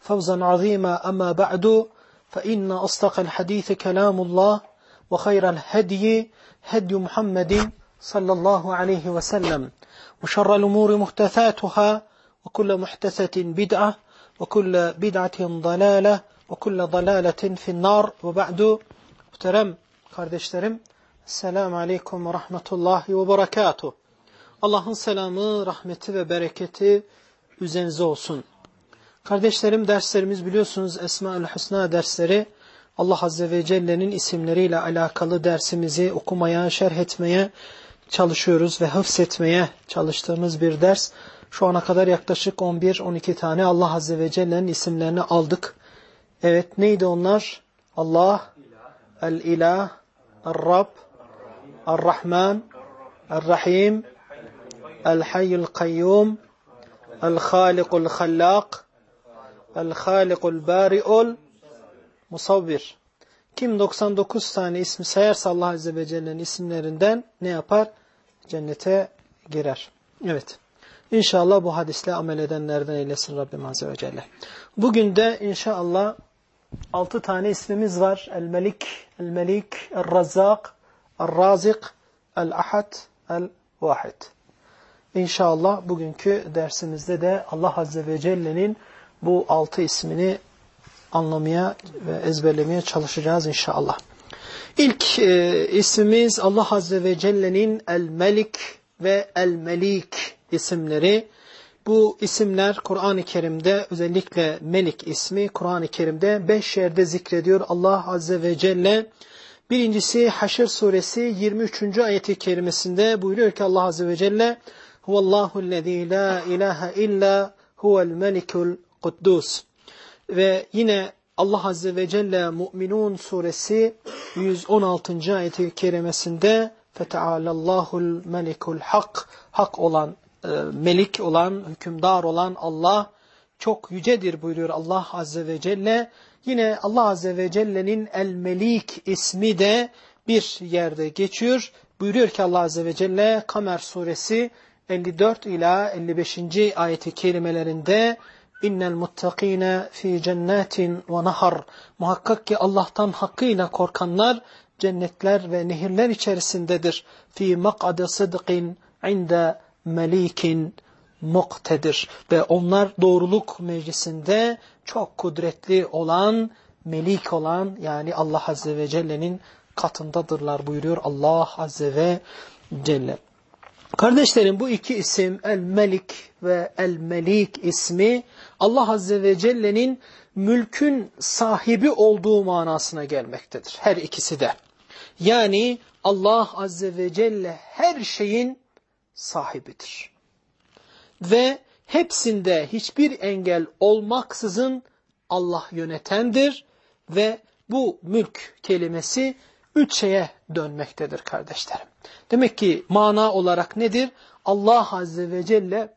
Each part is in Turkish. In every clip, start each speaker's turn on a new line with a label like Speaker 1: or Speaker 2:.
Speaker 1: فوزا عظيما أما بعد فإن أصدق الحديث كلام الله وخير الهدي هدي محمد صلى الله عليه وسلم وشر الأمور محدثاتها وكل محدثة بدعة وكل بدعة ضلالة وكل ضلالة في النار وبعد muhterem kardeşlerim Selamun Aleyküm ve Rahmetullahi ve Berekatuhu Allah'ın selamı, rahmeti ve bereketi üzerinize olsun. Kardeşlerim derslerimiz biliyorsunuz Esma-ül Hüsna dersleri Allah Azze ve Celle'nin isimleriyle alakalı dersimizi okumaya, şerh etmeye çalışıyoruz ve hıfzetmeye çalıştığımız bir ders. Şu ana kadar yaklaşık 11-12 tane Allah Azze ve Celle'nin isimlerini aldık. Evet neydi onlar? Allah, El-İlah, El-Rab, El-Rahman, El-Rahim, El-Hayyul Kayyum, El-Halikul Bari'ul Musavvir. Kim 99 tane ismi sayarsa Allah Azze ve Celle'nin isimlerinden ne yapar? Cennete girer. Evet. İnşallah bu hadisle amel edenlerden eylesin Rabbim Azze ve Celle. Bugün de inşallah 6 tane ismimiz var. El-Melik, El-Melik, El-Razzak, El-Razik, El-Ahad, El-Vahid. İnşallah bugünkü dersimizde de Allah Azze ve Celle'nin bu altı ismini anlamaya ve ezberlemeye çalışacağız inşallah. İlk e, ismimiz Allah Azze ve Celle'nin El-Melik ve El-Melik isimleri. Bu isimler Kur'an-ı Kerim'de özellikle Melik ismi Kur'an-ı Kerim'de beş yerde zikrediyor Allah Azze ve Celle. Birincisi Haşr suresi 23. ayeti kerimesinde buyuruyor ki Allah Azze ve Celle Huvallahu allazî la ilahe illa huvel melikul kuddus. Ve yine Allah Azze ve Celle Mu'minun suresi 116. ayeti kerimesinde Fetealallahul melikul hak hak olan, e, melik olan, hükümdar olan Allah çok yücedir buyuruyor Allah Azze ve Celle. Yine Allah Azze ve Celle'nin El-Melik ismi de bir yerde geçiyor. Buyuruyor ki Allah Azze ve Celle Kamer suresi 54 ila 55. ayeti kelimelerinde İnnel muttakine fi cennetin ve nahar. Muhakkak ki Allah'tan hakkıyla korkanlar cennetler ve nehirler içerisindedir. Fi mak'ade sıdqin inde melikin muktedir. Ve onlar doğruluk meclisinde çok kudretli olan, melik olan yani Allah Azze ve Celle'nin katındadırlar buyuruyor Allah Azze ve Celle. Kardeşlerim bu iki isim El-Melik ve El-Melik ismi Allah Azze ve Celle'nin mülkün sahibi olduğu manasına gelmektedir. Her ikisi de. Yani Allah Azze ve Celle her şeyin sahibidir. Ve hepsinde hiçbir engel olmaksızın Allah yönetendir ve bu mülk kelimesi üç şeye dönmektedir kardeşlerim. Demek ki mana olarak nedir? Allah Azze ve Celle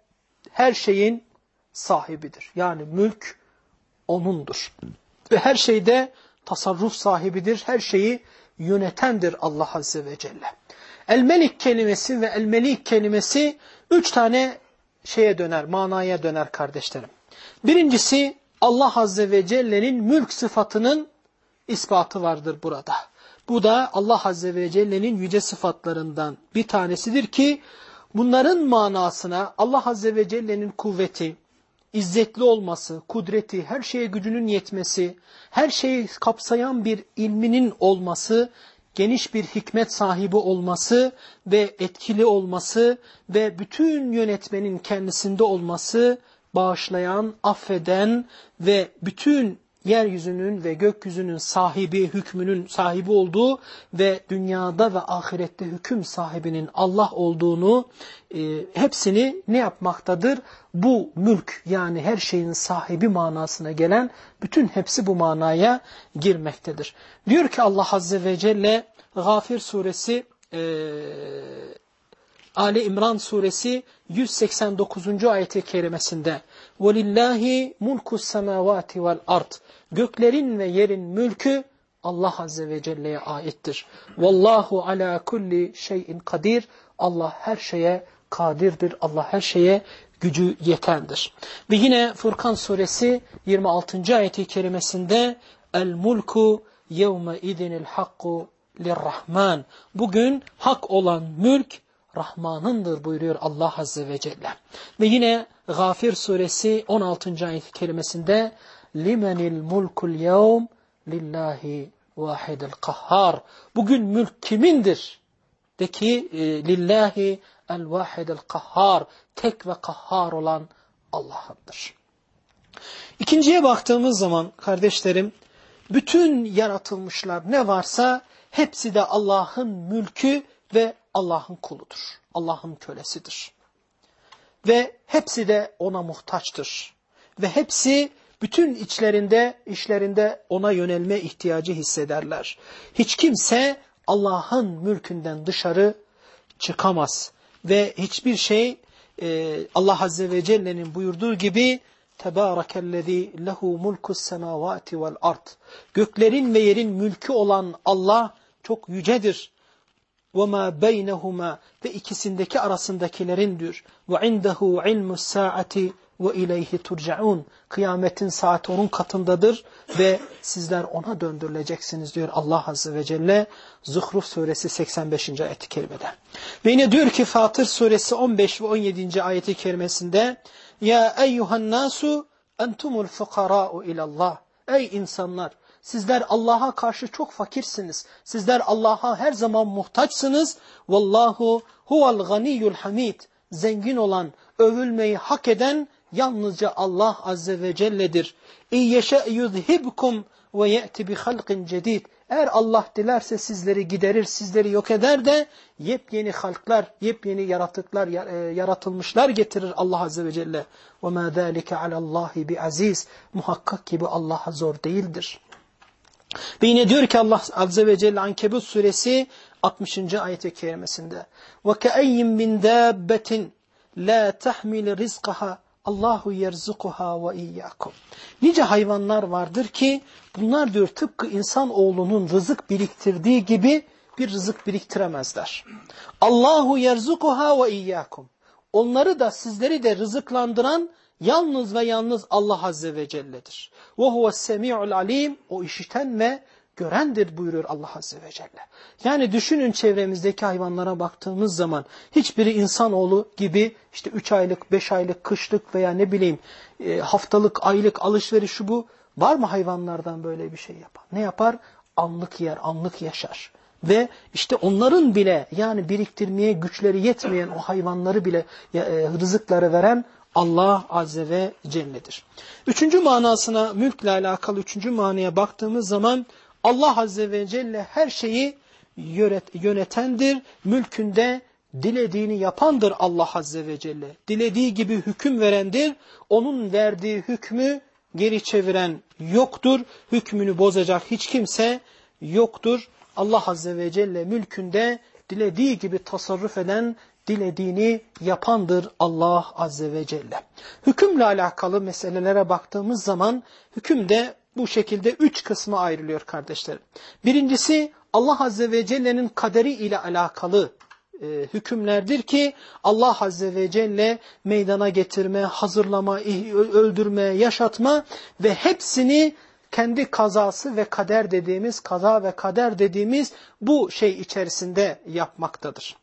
Speaker 1: her şeyin sahibidir. Yani mülk O'nundur. Ve her şeyde tasarruf sahibidir. Her şeyi yönetendir Allah Azze ve Celle. El-Melik kelimesi ve El-Melik kelimesi üç tane şeye döner, manaya döner kardeşlerim. Birincisi Allah Azze ve Celle'nin mülk sıfatının ispatı vardır burada. Bu da Allah Azze ve Celle'nin yüce sıfatlarından bir tanesidir ki bunların manasına Allah Azze ve Celle'nin kuvveti, izzetli olması, kudreti, her şeye gücünün yetmesi, her şeyi kapsayan bir ilminin olması, geniş bir hikmet sahibi olması ve etkili olması ve bütün yönetmenin kendisinde olması, bağışlayan, affeden ve bütün yeryüzünün ve gökyüzünün sahibi, hükmünün sahibi olduğu ve dünyada ve ahirette hüküm sahibinin Allah olduğunu e, hepsini ne yapmaktadır? Bu mülk yani her şeyin sahibi manasına gelen bütün hepsi bu manaya girmektedir. Diyor ki Allah Azze ve Celle Gafir suresi e, Ali İmran suresi 189. ayeti kerimesinde وَلِلَّهِ مُلْكُ السَّمَاوَاتِ وَالْأَرْضِ Göklerin ve yerin mülkü Allah Azze ve Celle'ye aittir. Vallahu ala kulli şeyin kadir. Allah her şeye kadirdir. Allah her şeye gücü yetendir. Ve yine Furkan suresi 26. ayeti kerimesinde El mulku yevme idinil hakku lirrahman. Bugün hak olan mülk Rahman'ındır buyuruyor Allah Azze ve Celle. Ve yine Gafir suresi 16. ayet kelimesinde limenil mulkul yevm lillahi vahidil kahhar. Bugün mülk kimindir? De ki e, lillahi el. Tek ve kahhar olan Allah'ındır. İkinciye baktığımız zaman kardeşlerim bütün yaratılmışlar ne varsa hepsi de Allah'ın mülkü ve Allah'ın kuludur. Allah'ın kölesidir. Ve hepsi de ona muhtaçtır. Ve hepsi bütün içlerinde, işlerinde ona yönelme ihtiyacı hissederler. Hiç kimse Allah'ın mülkünden dışarı çıkamaz. Ve hiçbir şey e, Allah Azze ve Celle'nin buyurduğu gibi Tebârekellezî lehu mulkus semâvâti vel ard. Göklerin ve yerin mülkü olan Allah çok yücedir. وَمَا بَيْنَهُمَا Ve ikisindeki arasındakilerindir. وَعِنْدَهُ عِلْمُ السَّاعَةِ ve ileyhi turcaun. Kıyametin saati onun katındadır ve sizler ona döndürüleceksiniz diyor Allah Azze ve Celle Zuhruf suresi 85. ayet-i kerimede. Ve yine diyor ki Fatır suresi 15 ve 17. ayeti kerimesinde Ya eyyuhan nasu entumul fukara'u ilallah. Ey insanlar Sizler Allah'a karşı çok fakirsiniz. Sizler Allah'a her zaman muhtaçsınız. Vallahu huvel ganiyul hamid. Zengin olan, övülmeyi hak eden yalnızca Allah Azze ve Celle'dir. İyyeşe yuzhibkum ve ye'ti bi halqin cedid. Eğer Allah dilerse sizleri giderir, sizleri yok eder de yepyeni halklar, yepyeni yaratıklar, e, yaratılmışlar getirir Allah Azze ve Celle. وَمَا ذَٰلِكَ عَلَى اللّٰهِ بِعَز۪يزٍ Muhakkak gibi Allah'a zor değildir. Ve yine diyor ki Allah Azze ve Celle Ankebut suresi 60. ayet-i kerimesinde وَكَأَيِّمْ مِنْ دَابَّةٍ لَا تَحْمِلِ رِزْقَهَا Allahu yerzukuha ve iyyakum. Nice hayvanlar vardır ki bunlar diyor tıpkı insan oğlunun rızık biriktirdiği gibi bir rızık biriktiremezler. Allahu yerzukuha ve iyyakum. Onları da sizleri de rızıklandıran yalnız ve yalnız Allah Azze ve Celle'dir. Ve huves semi'ul alim. O işiten ve görendir buyuruyor Allah Azze ve Celle. Yani düşünün çevremizdeki hayvanlara baktığımız zaman hiçbiri insanoğlu gibi işte 3 aylık, 5 aylık, kışlık veya ne bileyim e, haftalık, aylık alışveriş şu bu. Var mı hayvanlardan böyle bir şey yapan? Ne yapar? Anlık yer, anlık yaşar. Ve işte onların bile yani biriktirmeye güçleri yetmeyen o hayvanları bile e, rızıkları veren Allah Azze ve Celle'dir. Üçüncü manasına mülkle alakalı üçüncü manaya baktığımız zaman Allah Azze ve Celle her şeyi yönetendir. Mülkünde dilediğini yapandır Allah Azze ve Celle. Dilediği gibi hüküm verendir. Onun verdiği hükmü geri çeviren yoktur. Hükmünü bozacak hiç kimse yoktur. Allah Azze ve Celle mülkünde dilediği gibi tasarruf eden dilediğini yapandır Allah Azze ve Celle. Hükümle alakalı meselelere baktığımız zaman hüküm de bu şekilde üç kısma ayrılıyor kardeşlerim. Birincisi Allah Azze ve Celle'nin kaderi ile alakalı e, hükümlerdir ki Allah Azze ve Celle meydana getirme, hazırlama, öldürme, yaşatma ve hepsini kendi kazası ve kader dediğimiz, kaza ve kader dediğimiz bu şey içerisinde yapmaktadır.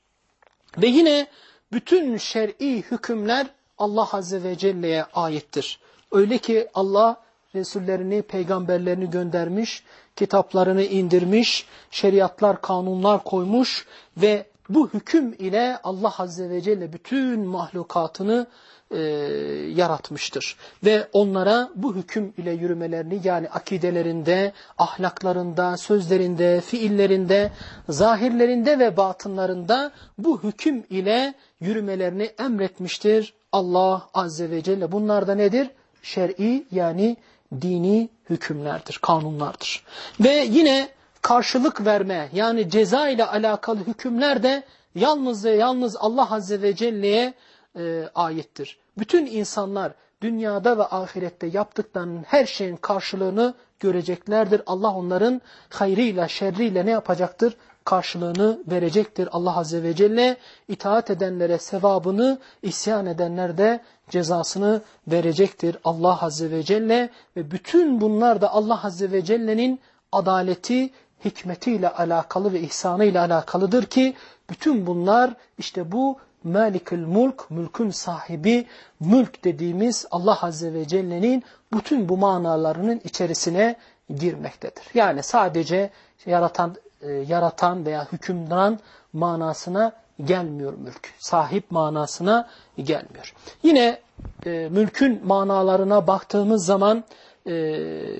Speaker 1: Ve yine bütün şer'i hükümler Allah Azze ve Celle'ye aittir. Öyle ki Allah Resullerini, peygamberlerini göndermiş, kitaplarını indirmiş, şeriatlar, kanunlar koymuş ve bu hüküm ile Allah Azze ve Celle bütün mahlukatını e, yaratmıştır. Ve onlara bu hüküm ile yürümelerini yani akidelerinde, ahlaklarında, sözlerinde, fiillerinde, zahirlerinde ve batınlarında bu hüküm ile yürümelerini emretmiştir Allah Azze ve Celle. Bunlar da nedir? Şer'i yani dini hükümlerdir, kanunlardır. Ve yine karşılık verme yani ceza ile alakalı hükümler de yalnız ve yalnız Allah Azze ve Celle'ye e, ayettir. Bütün insanlar dünyada ve ahirette yaptıklarının her şeyin karşılığını göreceklerdir. Allah onların hayrıyla şerriyle ne yapacaktır? Karşılığını verecektir. Allah Azze ve Celle itaat edenlere sevabını, isyan edenler de cezasını verecektir. Allah Azze ve Celle ve bütün bunlar da Allah Azze ve Celle'nin adaleti, hikmetiyle alakalı ve ihsanıyla alakalıdır ki bütün bunlar işte bu Malikül Mulk, mülkün sahibi, mülk dediğimiz Allah Azze ve Celle'nin bütün bu manalarının içerisine girmektedir. Yani sadece yaratan, e, yaratan veya hükümran manasına gelmiyor mülk. Sahip manasına gelmiyor. Yine e, mülkün manalarına baktığımız zaman e,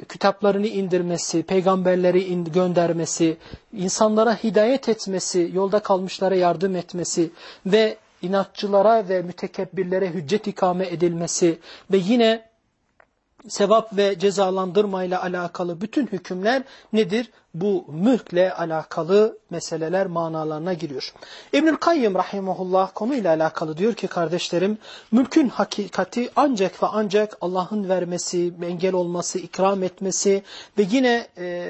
Speaker 1: kitaplarını indirmesi, peygamberleri in, göndermesi, insanlara hidayet etmesi, yolda kalmışlara yardım etmesi ve inatçılara ve mütekebbirlere hüccet ikame edilmesi ve yine sevap ve cezalandırmayla alakalı bütün hükümler nedir? Bu mülkle alakalı meseleler manalarına giriyor. İbnül Kayyım rahimahullah konuyla alakalı diyor ki kardeşlerim mülkün hakikati ancak ve ancak Allah'ın vermesi, engel olması, ikram etmesi ve yine e,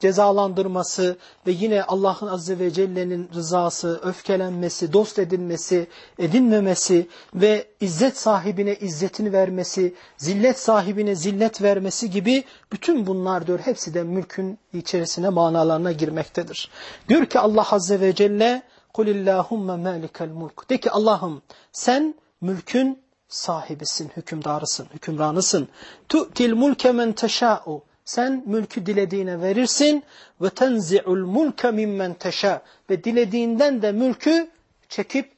Speaker 1: cezalandırması ve yine Allah'ın azze ve celle'nin rızası, öfkelenmesi, dost edilmesi, edinmemesi ve izzet sahibine izzetini vermesi, zillet sahibine zillet vermesi gibi bütün bunlar diyor hepsi de mülkün içerisine manalarına girmektedir. Diyor ki Allah Azze ve Celle Kulillahumma malikel mulk. De ki Allah'ım sen mülkün sahibisin, hükümdarısın, hükümranısın. Tu'til mulke men teşâ'u. Sen mülkü dilediğine verirsin ve tenzi'ul mulke mimmen teşâ. Ve dilediğinden de mülkü çekip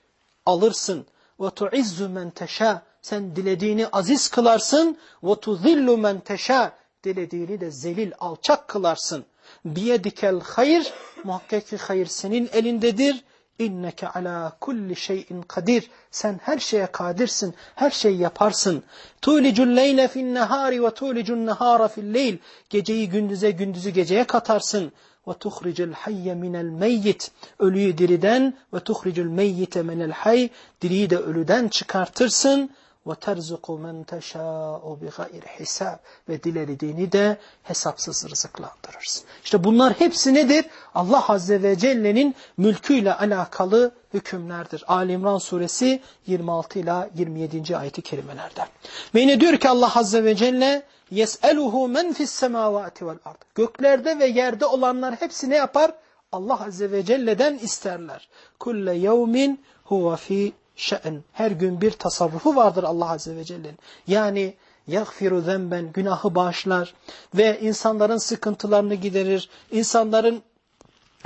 Speaker 1: alırsın. Tu'izzu men teşâ. Sen dilediğini aziz kılarsın. Tuzillu men teşâ. Dilediğini de zelil, alçak kılarsın biyedikel hayır muhakkak ki hayır senin elindedir. İnneke ala kulli şeyin kadir. Sen her şeye kadirsin. Her şeyi yaparsın. Tulicul leyle fin nehari ve tulicun nehara fil leyl. Geceyi gündüze, gündüzü geceye katarsın. Ve tuhricul hayye minel meyyit. Ölüyü diriden ve tuhricul meyyite minel hay. Diriyi de ölüden çıkartırsın. وَتَرْزُقُ مَنْ تَشَاءُ بِغَيْرِ hisab Ve dilediğini de hesapsız rızıklandırırsın. İşte bunlar hepsi nedir? Allah Azze ve Celle'nin mülküyle alakalı hükümlerdir. Ali İmran suresi 26 ile 27. ayeti kerimelerden. Ve yine diyor ki Allah Azze ve Celle يَسْأَلُهُ مَنْ فِي السَّمَاوَاتِ وَالْأَرْضِ Göklerde ve yerde olanlar hepsi ne yapar? Allah Azze ve Celle'den isterler. كُلَّ يَوْمٍ هُوَ فِي şe'n. Her gün bir tasarrufu vardır Allah Azze ve Celle'nin. Yani yagfiru zemben günahı bağışlar ve insanların sıkıntılarını giderir. insanların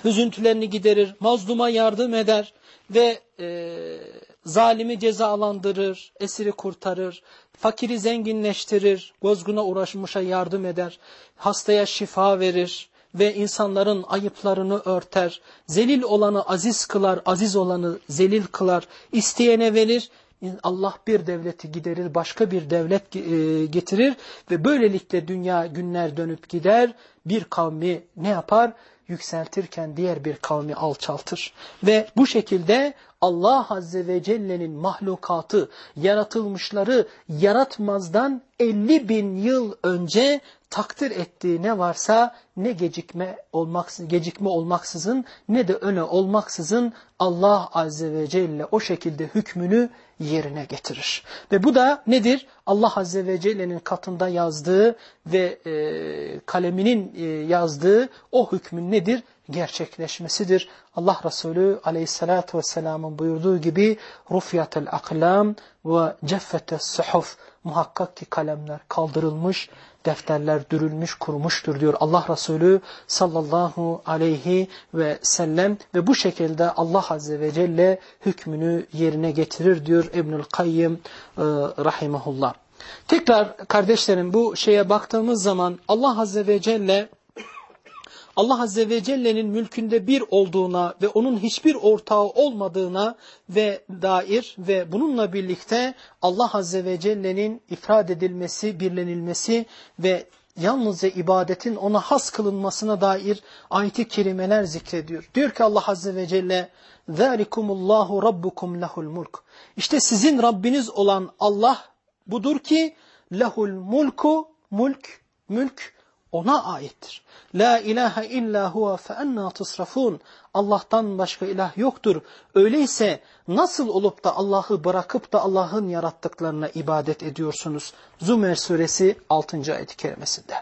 Speaker 1: hüzüntülerini giderir. Mazluma yardım eder ve e, zalimi cezalandırır, esiri kurtarır, fakiri zenginleştirir, bozguna uğraşmışa yardım eder, hastaya şifa verir ve insanların ayıplarını örter. Zelil olanı aziz kılar, aziz olanı zelil kılar. İsteyene verir. Allah bir devleti giderir, başka bir devlet e, getirir ve böylelikle dünya günler dönüp gider. Bir kavmi ne yapar? Yükseltirken diğer bir kavmi alçaltır. Ve bu şekilde Allah Azze ve Celle'nin mahlukatı, yaratılmışları yaratmazdan 50 bin yıl önce takdir ettiği ne varsa ne gecikme olmaksızın, gecikme olmaksızın ne de öne olmaksızın Allah Azze ve Celle o şekilde hükmünü yerine getirir. Ve bu da nedir? Allah Azze ve Celle'nin katında yazdığı ve e, kaleminin e, yazdığı o hükmün nedir? gerçekleşmesidir. Allah Resulü aleyhissalatü vesselamın buyurduğu gibi rufiyatel aklam ve ceffetes suhuf muhakkak ki kalemler kaldırılmış, defterler dürülmüş, kurumuştur diyor Allah Resulü sallallahu aleyhi ve sellem ve bu şekilde Allah Azze ve Celle hükmünü yerine getirir diyor İbnül Kayyım e, rahimahullah. Tekrar kardeşlerim bu şeye baktığımız zaman Allah Azze ve Celle Allah Azze ve Celle'nin mülkünde bir olduğuna ve onun hiçbir ortağı olmadığına ve dair ve bununla birlikte Allah Azze ve Celle'nin ifrad edilmesi, birlenilmesi ve yalnızca ibadetin ona has kılınmasına dair ayet-i kerimeler zikrediyor. Diyor ki Allah Azze ve Celle ذَٰلِكُمُ اللّٰهُ رَبُّكُمْ لَهُ الْمُلْكُ İşte sizin Rabbiniz olan Allah budur ki lehul mulku mulk mülk ona aittir. La ilahe illa huve fe enna tusrafun. Allah'tan başka ilah yoktur. Öyleyse nasıl olup da Allah'ı bırakıp da Allah'ın yarattıklarına ibadet ediyorsunuz? Zümer suresi 6. ayet-i kerimesinde.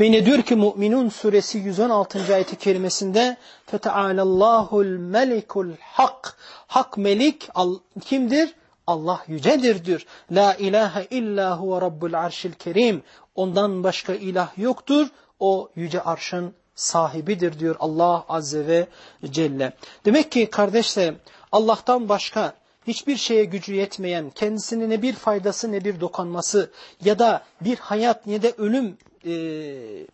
Speaker 1: Ve yine diyor ki Mü'minun suresi 116. ayet-i kerimesinde Fetealallahul melikul hak. Hak melik kimdir? Allah yücedir diyor. La ilahe illa huve rabbul arşil kerim. Ondan başka ilah yoktur. O yüce arşın sahibidir diyor Allah Azze ve Celle. Demek ki kardeşlerim Allah'tan başka hiçbir şeye gücü yetmeyen, kendisine ne bir faydası ne bir dokunması ya da bir hayat ne de ölüm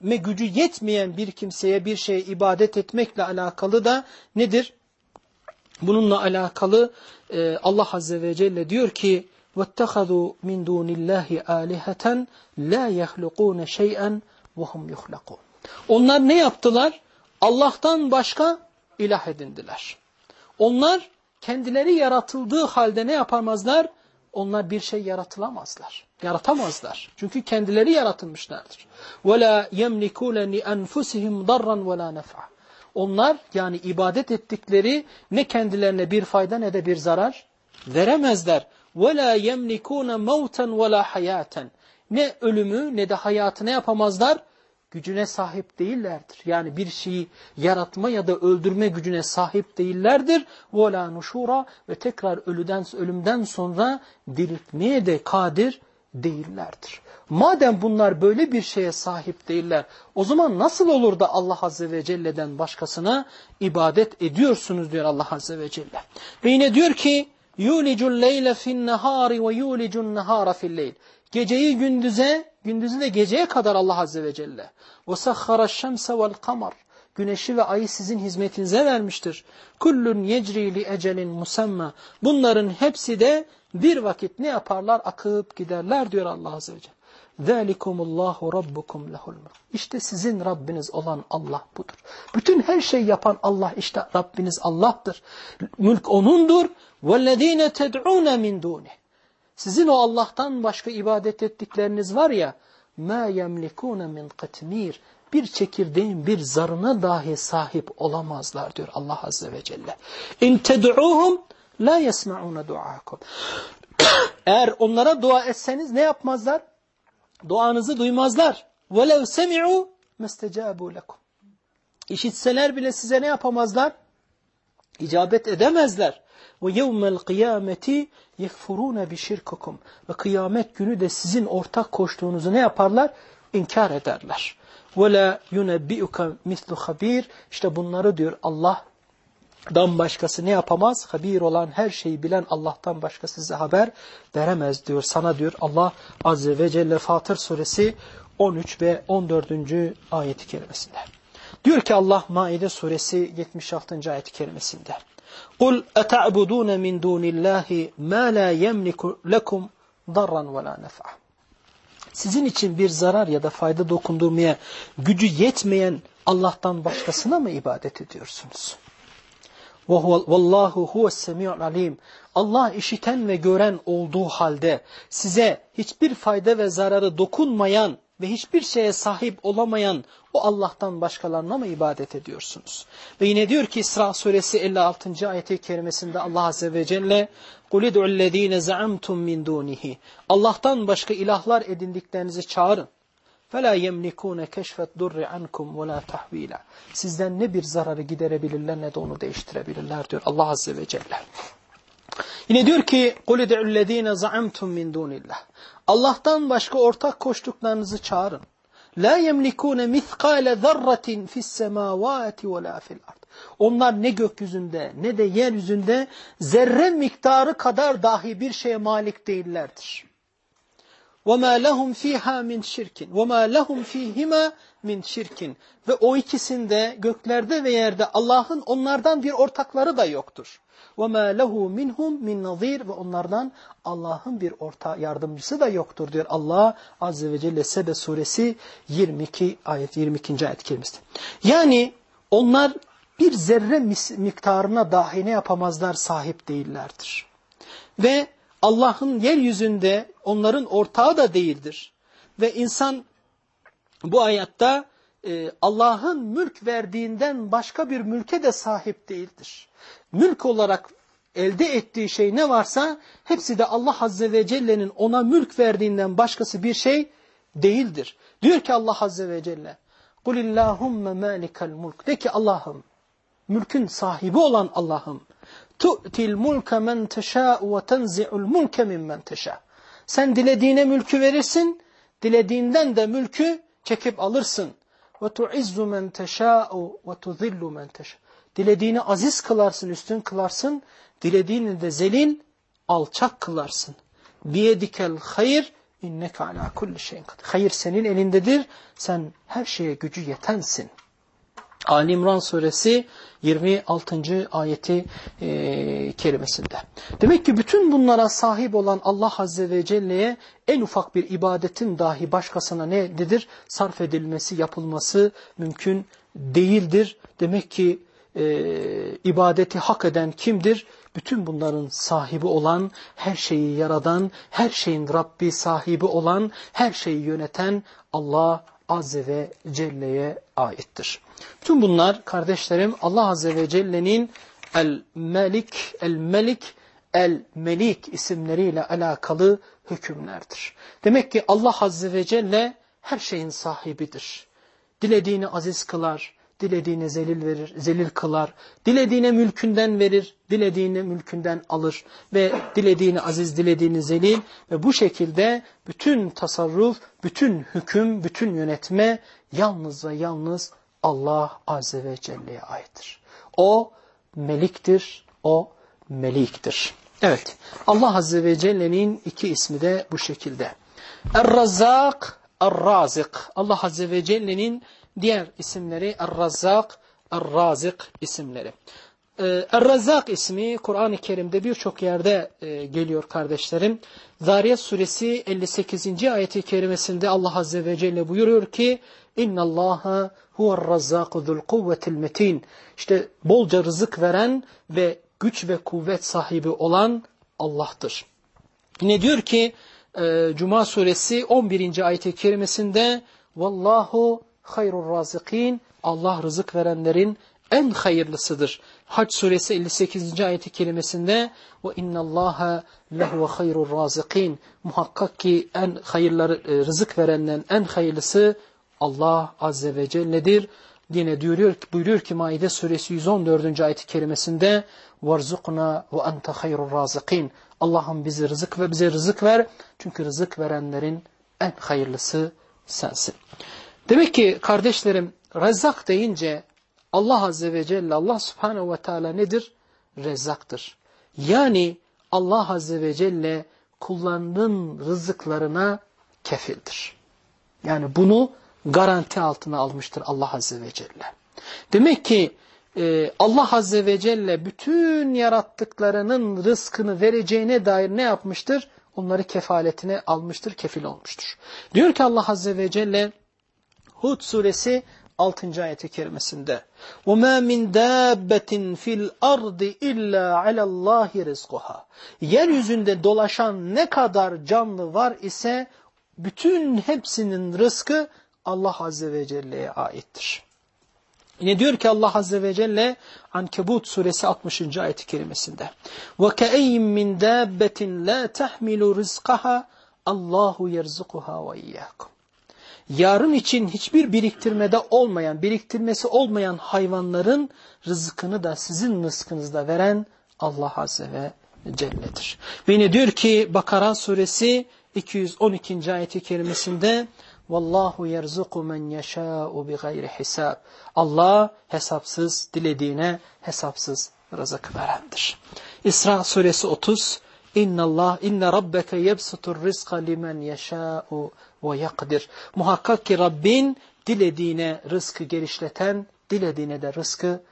Speaker 1: me gücü yetmeyen bir kimseye bir şeye ibadet etmekle alakalı da nedir? Bununla alakalı Allah Azze ve Celle diyor ki وَاتَّخَذُوا مِنْ دُونِ اللّٰهِ آلِهَةً لَا يَخْلُقُونَ شَيْئًا وَهُمْ يُخْلَقُونَ Onlar ne yaptılar? Allah'tan başka ilah edindiler. Onlar kendileri yaratıldığı halde ne yapamazlar? Onlar bir şey yaratılamazlar. Yaratamazlar. Çünkü kendileri yaratılmışlardır. وَلَا يَمْلِكُونَ لِأَنْفُسِهِمْ ضَرًّا وَلَا نَفْعًا Onlar yani ibadet ettikleri ne kendilerine bir fayda ne de bir zarar veremezler. وَلَا يَمْلِكُونَ مَوْتًا وَلَا حَيَاتًا Ne ölümü ne de hayatı ne yapamazlar? Gücüne sahip değillerdir. Yani bir şeyi yaratma ya da öldürme gücüne sahip değillerdir. وَلَا نُشُورًا Ve tekrar ölüden, ölümden sonra diriltmeye de kadir değillerdir. Madem bunlar böyle bir şeye sahip değiller, o zaman nasıl olur da Allah Azze ve Celle'den başkasına ibadet ediyorsunuz diyor Allah Azze ve Celle. Ve yine diyor ki, Yulicul leyle fin nehari ve yulicun nehara fil leyl. Geceyi gündüze, gündüzü de geceye kadar Allah Azze ve Celle. Ve sahhara şemse vel kamar. Güneşi ve ayı sizin hizmetinize vermiştir. Kullun yecri li ecelin. Bunların hepsi de bir vakit ne yaparlar? Akıp giderler diyor Allah Azze ve Celle. Zalikumullahu rabbukum lehul İşte sizin Rabbiniz olan Allah budur. Bütün her şeyi yapan Allah işte Rabbiniz Allah'tır. Mülk onundur. Vellezine ted'un min dunih. Sizin o Allah'tan başka ibadet ettikleriniz var ya ma yemlikune min katmir bir çekirdeğin bir zarına dahi sahip olamazlar diyor Allah Azze ve Celle. İn ted'uhum la yesma'une du'akum. Eğer onlara dua etseniz ne yapmazlar? Duanızı duymazlar. وَلَوْ سَمِعُوا مَسْتَجَابُوا لَكُمْ İşitseler bile size ne yapamazlar? İcabet edemezler. وَيَوْمَ الْقِيَامَةِ يَكْفُرُونَ بِشِرْكُكُمْ Ve kıyamet günü de sizin ortak koştuğunuzu ne yaparlar? İnkar ederler. وَلَا يُنَبِّئُكَ مِثْلُ خَب۪يرٍ İşte bunları diyor Allah dan başkası ne yapamaz? Habir olan her şeyi bilen Allah'tan başkası size haber veremez diyor. Sana diyor Allah Azze ve Celle Fatır suresi 13 ve 14. ayeti kerimesinde. Diyor ki Allah Maide suresi 76. ayet-i kerimesinde. قُلْ اَتَعْبُدُونَ مِنْ دُونِ اللّٰهِ مَا لَا يَمْلِكُ لَكُمْ ضَرًّا وَلَا نَفْعًا Sizin için bir zarar ya da fayda dokundurmaya gücü yetmeyen Allah'tan başkasına mı ibadet ediyorsunuz? Vallahu huves semi'ul alim. Allah işiten ve gören olduğu halde size hiçbir fayda ve zararı dokunmayan ve hiçbir şeye sahip olamayan o Allah'tan başkalarına mı ibadet ediyorsunuz? Ve yine diyor ki İsra suresi 56. ayeti kerimesinde Allah Azze ve Celle قُلِ دُعُ الَّذ۪ينَ زَعَمْتُمْ مِنْ دُونِهِ Allah'tan başka ilahlar edindiklerinizi çağırın. فَلَا يَمْلِكُونَ كَشْفَ الدُّرِّ عَنْكُمْ وَلَا تَحْو۪يلًا Sizden ne bir zararı giderebilirler ne de onu değiştirebilirler diyor Allah Azze ve Celle. Yine diyor ki قُلِ دَعُ الَّذ۪ينَ زَعَمْتُمْ مِنْ دُونِ اللّٰهِ Allah'tan başka ortak koştuklarınızı çağırın. La yemlikune mithqale zarratin fis semavati ve la fil ard. Onlar ne gökyüzünde ne de yeryüzünde zerre miktarı kadar dahi bir şeye malik değillerdir. وَمَا لَهُمْ ف۪يهَا مِنْ شِرْكٍ وَمَا لَهُمْ ف۪يهِمَا min şirkin ve o ikisinde göklerde ve yerde Allah'ın onlardan bir ortakları da yoktur. وَمَا لَهُ مِنْهُمْ min nazir ve onlardan Allah'ın bir orta yardımcısı da yoktur diyor Allah Azze ve Celle Sebe suresi 22 ayet 22. ayet kelimesi. Yani onlar bir zerre miktarına dahi ne yapamazlar sahip değillerdir. Ve Allah'ın yeryüzünde onların ortağı da değildir. Ve insan bu hayatta e, Allah'ın mülk verdiğinden başka bir mülke de sahip değildir. Mülk olarak elde ettiği şey ne varsa hepsi de Allah Azze ve Celle'nin ona mülk verdiğinden başkası bir şey değildir. Diyor ki Allah Azze ve Celle قُلِ اللّٰهُمَّ مَالِكَ الْمُلْكِ De ki Allah'ım, mülkün sahibi olan Allah'ım tu'til mulke men teşâ'u ve tenzi'ul mulke mimmen teşâ. Sen dilediğine mülkü verirsin, dilediğinden de mülkü çekip alırsın. Ve tu'izzu men teşâ'u ve tuzillu men teşâ. Dilediğini aziz kılarsın, üstün kılarsın. Dilediğini de zelil, alçak kılarsın. Biyedikel hayır, inneke ala kulli şeyin kadir. Hayır senin elindedir. Sen her şeye gücü yetensin. Ali İmran suresi 26. ayeti e, kerimesinde. Demek ki bütün bunlara sahip olan Allah Azze ve Celle'ye en ufak bir ibadetin dahi başkasına ne nedir? Sarf edilmesi, yapılması mümkün değildir. Demek ki e, ibadeti hak eden kimdir? Bütün bunların sahibi olan, her şeyi yaradan, her şeyin Rabbi sahibi olan, her şeyi yöneten Allah Azze ve Celle'ye aittir. Tüm bunlar kardeşlerim Allah Azze ve Celle'nin El-Melik, El-Melik, El-Melik isimleriyle alakalı hükümlerdir. Demek ki Allah Azze ve Celle her şeyin sahibidir. Dilediğini aziz kılar, dilediğine zelil verir, zelil kılar, dilediğine mülkünden verir, dilediğine mülkünden alır ve dilediğini aziz, dilediğini zelil ve bu şekilde bütün tasarruf, bütün hüküm, bütün yönetme yalnız ve yalnız Allah Azze ve Celle'ye aittir. O meliktir, o meliktir. Evet, Allah Azze ve Celle'nin iki ismi de bu şekilde. Er-Razzak, Er-Razık. Allah Azze ve Celle'nin diğer isimleri Er-Razzak, Er-Razık isimleri. Ee, Er-Razzak ismi Kur'an-ı Kerim'de birçok yerde e, geliyor kardeşlerim. Zariyat suresi 58. ayeti kerimesinde Allah Azze ve Celle buyuruyor ki İnna Allaha huve'r-razzaqu zul kuvvetil metin. İşte bolca rızık veren ve güç ve kuvvet sahibi olan Allah'tır. Yine diyor ki e, Cuma suresi 11. ayet-i kerimesinde Vallahu hayrul razikin Allah rızık verenlerin en hayırlısıdır. Hac suresi 58. ayeti kelimesinde ve innallaha lehuve hayrul razikin muhakkak ki en hayırları e, rızık verenlerin en hayırlısı Allah azze ve celle'dir. Yine diyor, buyuruyor ki Maide suresi 114. ayeti kerimesinde varzukna ve ente hayrul razikin Allah'ım bize rızık ve bize rızık ver çünkü rızık verenlerin en hayırlısı sensin. Demek ki kardeşlerim rezzak deyince Allah Azze ve Celle Allah Subhanahu ve Teala nedir? Rezzaktır. Yani Allah Azze ve Celle kullarının rızıklarına kefildir. Yani bunu garanti altına almıştır Allah Azze ve Celle. Demek ki e, Allah Azze ve Celle bütün yarattıklarının rızkını vereceğine dair ne yapmıştır? Onları kefaletine almıştır, kefil olmuştur. Diyor ki Allah Azze ve Celle Hud suresi 6. ayeti kerimesinde وَمَا مِنْ دَابَّةٍ فِي الْأَرْضِ إِلَّا عَلَى اللّٰهِ رِزْقُهَا Yeryüzünde dolaşan ne kadar canlı var ise bütün hepsinin rızkı Allah Azze ve Celle'ye aittir. Yine diyor ki Allah Azze ve Celle Ankebut suresi 60. ayet-i kerimesinde وَكَأَيِّمْ مِنْ دَابَّةٍ لَا تَحْمِلُ رِزْقَهَا Allahu يَرْزُقُهَا وَاِيَّاكُمْ yarın için hiçbir biriktirmede olmayan, biriktirmesi olmayan hayvanların rızkını da sizin rızkınızda veren Allah Azze ve Celle'dir. Beni diyor ki Bakara suresi 212. ayeti kerimesinde Vallahu yerzuku men yeşâ'u bi gayri hisab. Allah hesapsız dilediğine hesapsız rızık verendir. İsra suresi 30 İnna Allah inne rabbeke yebsutur rizqa limen yeşâ'u ve yakdir. Muhakkak ki Rabbin dilediğine rızkı genişleten, dilediğine de rızkı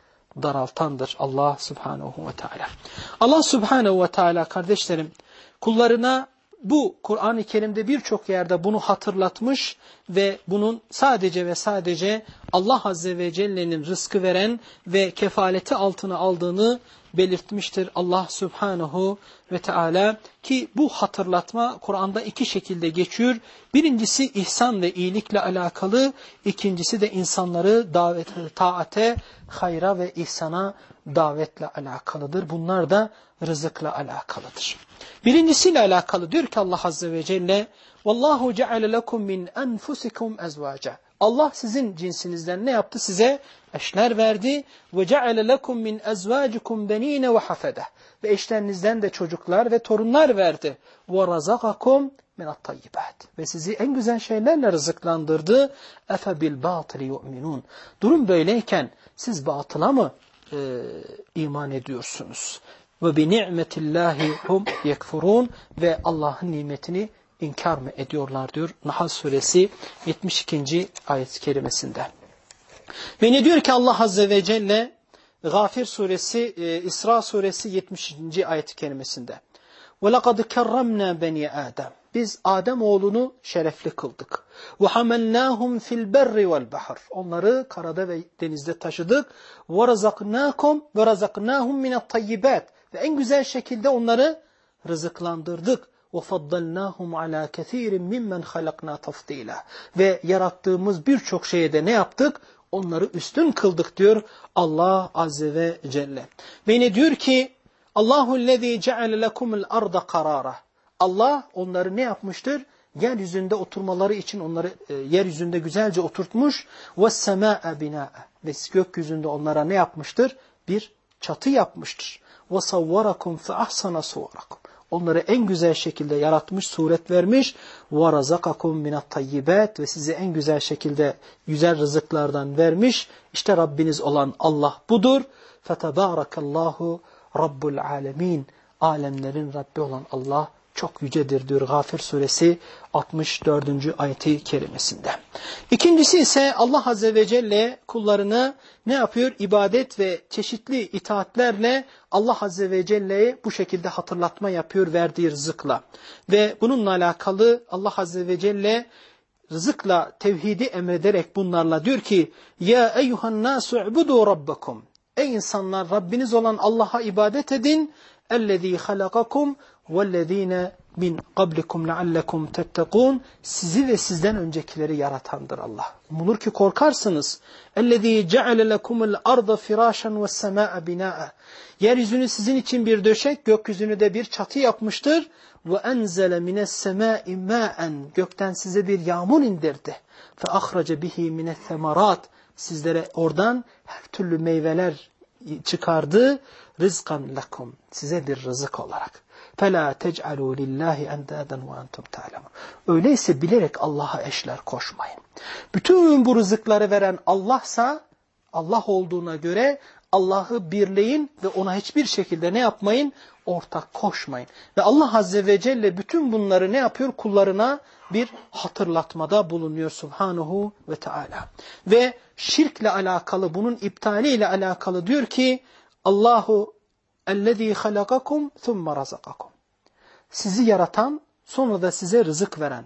Speaker 1: daraltandır Allah subhanahu ve teala. Allah subhanahu ve teala kardeşlerim kullarına bu Kur'an-ı Kerim'de birçok yerde bunu hatırlatmış ve bunun sadece ve sadece Allah Azze ve Celle'nin rızkı veren ve kefaleti altına aldığını belirtmiştir Allah Subhanahu ve Teala ki bu hatırlatma Kur'an'da iki şekilde geçiyor. Birincisi ihsan ve iyilikle alakalı, ikincisi de insanları davet, taate, hayra ve ihsana davetle alakalıdır. Bunlar da rızıkla alakalıdır. Birincisiyle alakalı diyor ki Allah Azze ve Celle Vallahu ceale lekum min enfusikum ezvaca. Allah sizin cinsinizden ne yaptı? Size eşler verdi. Ve ceale lekum min ezvacikum benine ve eşlerinizden de çocuklar ve torunlar verdi. Ve razakakum minat tayyibat. Ve sizi en güzel şeylerle rızıklandırdı. Batili yu'minun. Durum böyleyken siz batıla mı e, iman ediyorsunuz? Ve bi ni'metillahi hum. Ve Allah'ın nimetini inkar mı ediyorlar diyor Nahl suresi 72. ayet kerimesinde. Ve ne diyor ki Allah Azze ve Celle Gafir suresi, e, İsra suresi 70. ayet kerimesinde. وَلَقَدْ كَرَّمْنَا بَنِي آدَمْ Biz Adem oğlunu şerefli kıldık. وَحَمَلْنَاهُمْ فِي الْبَرِّ وَالْبَحْرِ Onları karada ve denizde taşıdık. وَرَزَقْنَاكُمْ وَرَزَقْنَاهُمْ مِنَ الطَّيِّبَاتِ Ve en güzel şekilde onları rızıklandırdık. وَفَضَّلْنَاهُمْ عَلَى كَثِيرٍ مِمَّنْ خَلَقْنَا تَفْضِيلًا Ve yarattığımız birçok şeye de ne yaptık? Onları üstün kıldık diyor Allah Azze ve Celle. Ve ne diyor ki Allahu lezî ceale lekumul arda karara. Allah onları ne yapmıştır? Yeryüzünde oturmaları için onları e, yeryüzünde güzelce oturtmuş. Ve semâe binâe. Ve gökyüzünde onlara ne yapmıştır? Bir çatı yapmıştır. Ve savvarakum fe ahsana suvarakum. Onları en güzel şekilde yaratmış, suret vermiş. وَرَزَقَكُمْ مِنَ الطَّيِّبَاتِ Ve size en güzel şekilde güzel rızıklardan vermiş. İşte Rabbiniz olan Allah budur. فَتَبَارَكَ اللّٰهُ Rabbul alemin. Alemlerin Rabbi olan Allah çok yücedir diyor Gafir suresi 64. ayeti kerimesinde. İkincisi ise Allah azze ve celle kullarını ne yapıyor? İbadet ve çeşitli itaatlerle Allah azze ve celle'ye bu şekilde hatırlatma yapıyor verdiği rızıkla. Ve bununla alakalı Allah azze ve celle rızıkla tevhidi emrederek bunlarla diyor ki ya eyühen nasu ibudu rabbakum ey insanlar Rabbiniz olan Allah'a ibadet edin ellezî halakakum وَالَّذ۪ينَ min qablikum leallekum tettekun sizi ve sizden öncekileri yaratandır Allah. Umulur ki korkarsınız. Ellezî ceale lekumul arda firâşen ve semâe binâe. Yeryüzünü sizin için bir döşek, gökyüzünü de bir çatı yapmıştır. Ve enzele mines semâi mâen. Gökten size bir yağmur indirdi. Fe ahrace bihi mines semarat. Sizlere oradan her türlü meyveler çıkardı. Rızkan lakum. Size bir rızık olarak. فَلَا تَجْعَلُوا لِلّٰهِ اَنْدَادًا وَاَنْتُمْ تَعْلَمُونَ Öyleyse bilerek Allah'a eşler koşmayın. Bütün bu rızıkları veren Allah'sa Allah olduğuna göre Allah'ı birleyin ve ona hiçbir şekilde ne yapmayın? Ortak koşmayın. Ve Allah Azze ve Celle bütün bunları ne yapıyor? Kullarına bir hatırlatmada bulunuyor Subhanahu ve Teala. Ve şirkle alakalı, bunun iptaliyle alakalı diyor ki Allahu اَلَّذ۪ي خَلَقَكُمْ ثُمَّ رَزَقَكُمْ Sizi yaratan, sonra da size rızık veren,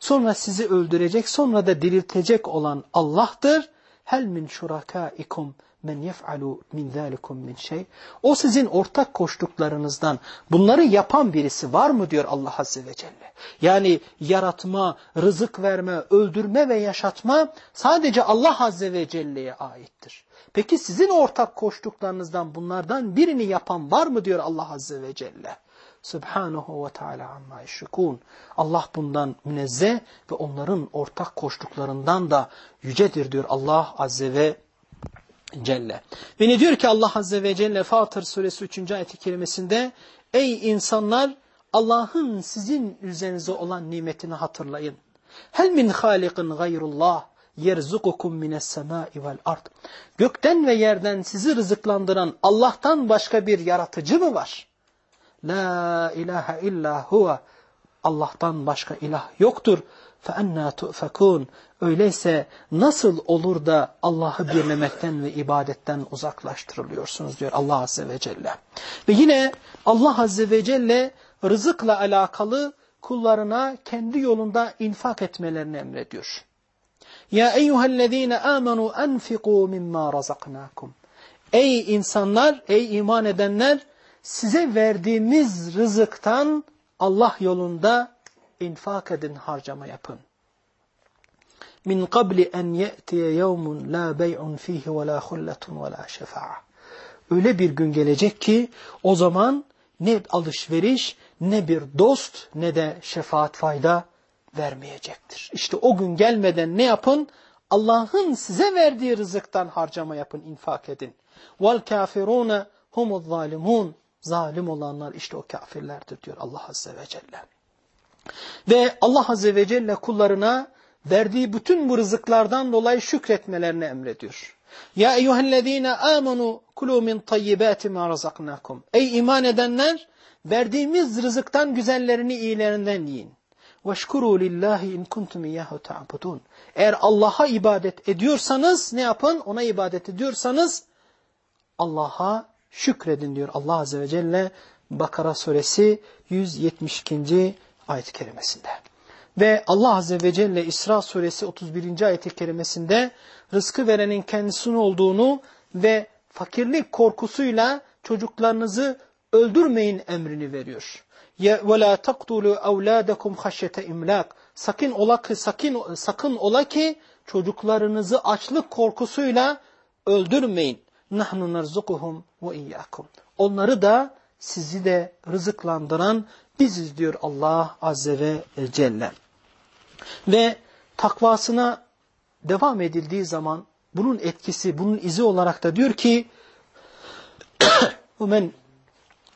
Speaker 1: sonra sizi öldürecek, sonra da diriltecek olan Allah'tır. Hel min şurakaikum men yef'alu min zalikum min şey. O sizin ortak koştuklarınızdan bunları yapan birisi var mı diyor Allah Azze ve Celle. Yani yaratma, rızık verme, öldürme ve yaşatma sadece Allah Azze ve Celle'ye aittir. Peki sizin ortak koştuklarınızdan bunlardan birini yapan var mı diyor Allah Azze ve Celle. Subhanahu ve Teala amma yüşrikûn. Allah bundan münezzeh ve onların ortak koştuklarından da yücedir diyor Allah Azze ve Celle. Ve ne diyor ki Allah Azze ve Celle Fatır suresi 3. ayet-i kerimesinde Ey insanlar Allah'ın sizin üzerinize olan nimetini hatırlayın. Hel min halikin gayrullah yerzukukum mines semai vel ard. Gökten ve yerden sizi rızıklandıran Allah'tan başka bir yaratıcı mı var? La ilahe illa huve. Allah'tan başka ilah yoktur. فَاَنَّا تُؤْفَكُونَ Öyleyse nasıl olur da Allah'ı birlemekten ve ibadetten uzaklaştırılıyorsunuz diyor Allah Azze ve Celle. Ve yine Allah Azze ve Celle rızıkla alakalı kullarına kendi yolunda infak etmelerini emrediyor. Ya eyyühellezine amenu enfiku mimma razaknakum. Ey insanlar, ey iman edenler size verdiğimiz rızıktan Allah yolunda infak edin, harcama yapın. Min qabli en ye'tiye yevmun la bey'un fihi ve la hulletun ve la şefa'a. Öyle bir gün gelecek ki o zaman ne alışveriş, ne bir dost, ne de şefaat fayda vermeyecektir. İşte o gün gelmeden ne yapın? Allah'ın size verdiği rızıktan harcama yapın, infak edin. Vel kafirune humuz zalimun. Zalim olanlar işte o kafirlerdir diyor Allah Azze ve Celle. Ve Allah Azze ve Celle kullarına verdiği bütün bu rızıklardan dolayı şükretmelerini emrediyor. Ya eyyühellezine amenu kulu min tayyibati ma razaknakum. Ey iman edenler verdiğimiz rızıktan güzellerini iyilerinden yiyin. Veşkuru lillahi in kuntum iyyahu ta'budun. Eğer Allah'a ibadet ediyorsanız ne yapın? Ona ibadet ediyorsanız Allah'a şükredin diyor Allah Azze ve Celle Bakara suresi 172. ayet-i kerimesinde. Ve Allah Azze ve Celle İsra suresi 31. ayet-i kerimesinde rızkı verenin kendisinin olduğunu ve fakirlik korkusuyla çocuklarınızı öldürmeyin emrini veriyor. La taqtulu auladakum haşyete imlak. Sakın ola ki sakın sakın ola ki çocuklarınızı açlık korkusuyla öldürmeyin. Narzukuhum ve iyyakum. Onları da sizi de rızıklandıran biziz diyor Allah azze ve celle. Ve takvasına devam edildiği zaman bunun etkisi, bunun izi olarak da diyor ki وَمَنْ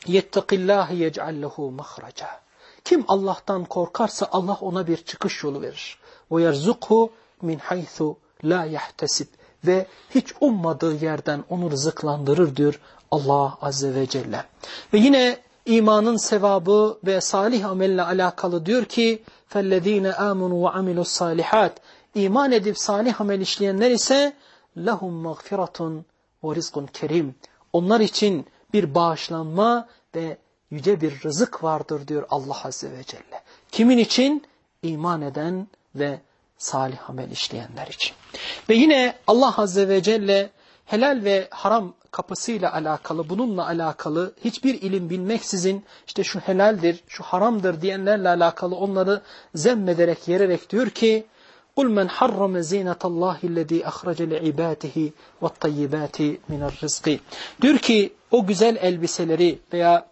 Speaker 1: يَتَّقِ اللّٰهِ يَجْعَلْ لَهُ مَخْرَجًا Kim Allah'tan korkarsa Allah ona bir çıkış yolu verir. وَيَرْزُقْهُ مِنْ حَيْثُ لَا يَحْتَسِبْ Ve hiç ummadığı yerden onu rızıklandırır diyor Allah Azze ve Celle. Ve yine imanın sevabı ve salih amelle alakalı diyor ki فَالَّذ۪ينَ آمُنُوا وَعَمِلُوا الصَّالِحَاتِ İman edip salih amel işleyenler ise لَهُمْ مَغْفِرَةٌ وَرِزْقٌ kerim. Onlar için bir bağışlanma ve yüce bir rızık vardır diyor Allah Azze ve Celle. Kimin için? İman eden ve salih amel işleyenler için. Ve yine Allah Azze ve Celle helal ve haram kapısıyla alakalı, bununla alakalı hiçbir ilim bilmeksizin işte şu helaldir, şu haramdır diyenlerle alakalı onları zemmederek, yererek diyor ki قُلْ مَنْ حَرَّمَ زِينَةَ اللّٰهِ الَّذ۪ي أَخْرَجَ لِعِبَاتِهِ وَالطَّيِّبَاتِ مِنَ الرِّزْقِ Diyor ki o güzel elbiseleri veya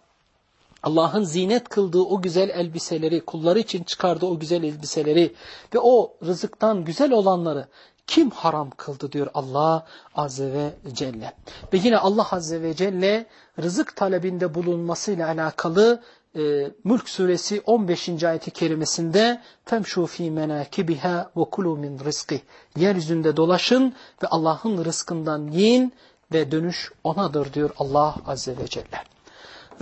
Speaker 1: Allah'ın zinet kıldığı o güzel elbiseleri, kulları için çıkardığı o güzel elbiseleri ve o rızıktan güzel olanları kim haram kıldı diyor Allah Azze ve Celle. Ve yine Allah Azze ve Celle rızık talebinde bulunmasıyla alakalı e, Mülk suresi 15. ayeti kerimesinde fi menakibiha ve kulu min rizqi. Yeryüzünde dolaşın ve Allah'ın rızkından yiyin ve dönüş onadır diyor Allah Azze ve Celle.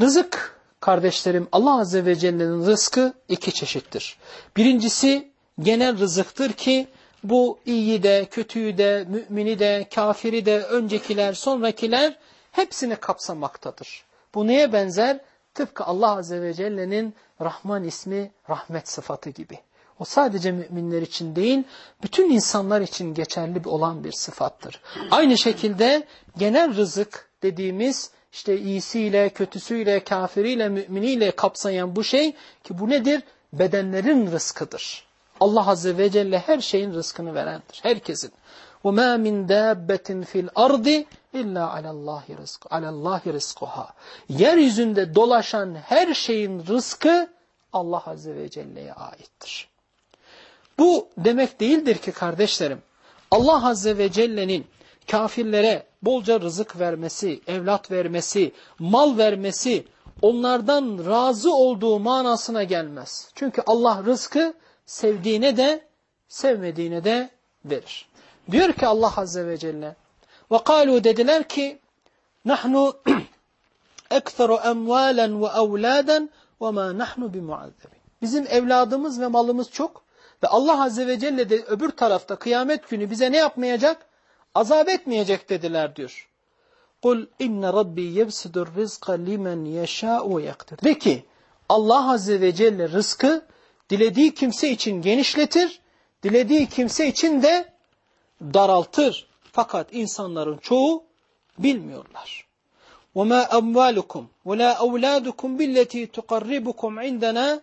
Speaker 1: Rızık kardeşlerim Allah Azze ve Celle'nin rızkı iki çeşittir. Birincisi genel rızıktır ki bu iyi de, kötüyü de, mümini de, kafiri de, öncekiler, sonrakiler hepsini kapsamaktadır. Bu neye benzer? Tıpkı Allah Azze ve Celle'nin Rahman ismi rahmet sıfatı gibi. O sadece müminler için değil, bütün insanlar için geçerli olan bir sıfattır. Aynı şekilde genel rızık dediğimiz işte iyisiyle, kötüsüyle, kafiriyle, müminiyle kapsayan bu şey ki bu nedir? Bedenlerin rızkıdır. Allah Azze ve Celle her şeyin rızkını verendir. Herkesin. وَمَا مِنْ دَابَّةٍ فِي الْأَرْضِ illa alallahi rızk alallahi rizquha. Yeryüzünde dolaşan her şeyin rızkı Allah azze ve celle'ye aittir. Bu demek değildir ki kardeşlerim Allah azze ve celle'nin kafirlere bolca rızık vermesi, evlat vermesi, mal vermesi onlardan razı olduğu manasına gelmez. Çünkü Allah rızkı sevdiğine de sevmediğine de verir. Diyor ki Allah Azze ve Celle kalu dediler ki emvalen ve evladen ve ma nahnu bimuazzebin. Bizim evladımız ve malımız çok ve Allah Azze ve Celle de öbür tarafta kıyamet günü bize ne yapmayacak? Azap etmeyecek dediler diyor. İnne rabbi yebsidur rizqa limen yeşâ'u ve yaktir. De ki Allah Azze ve Celle rızkı dilediği kimse için genişletir, dilediği kimse için de daraltır. Fakat insanların çoğu bilmiyorlar. وَمَا أَمْوَالُكُمْ وَلَا أَوْلَادُكُمْ بِالَّتِي تُقَرِّبُكُمْ عِنْدَنَا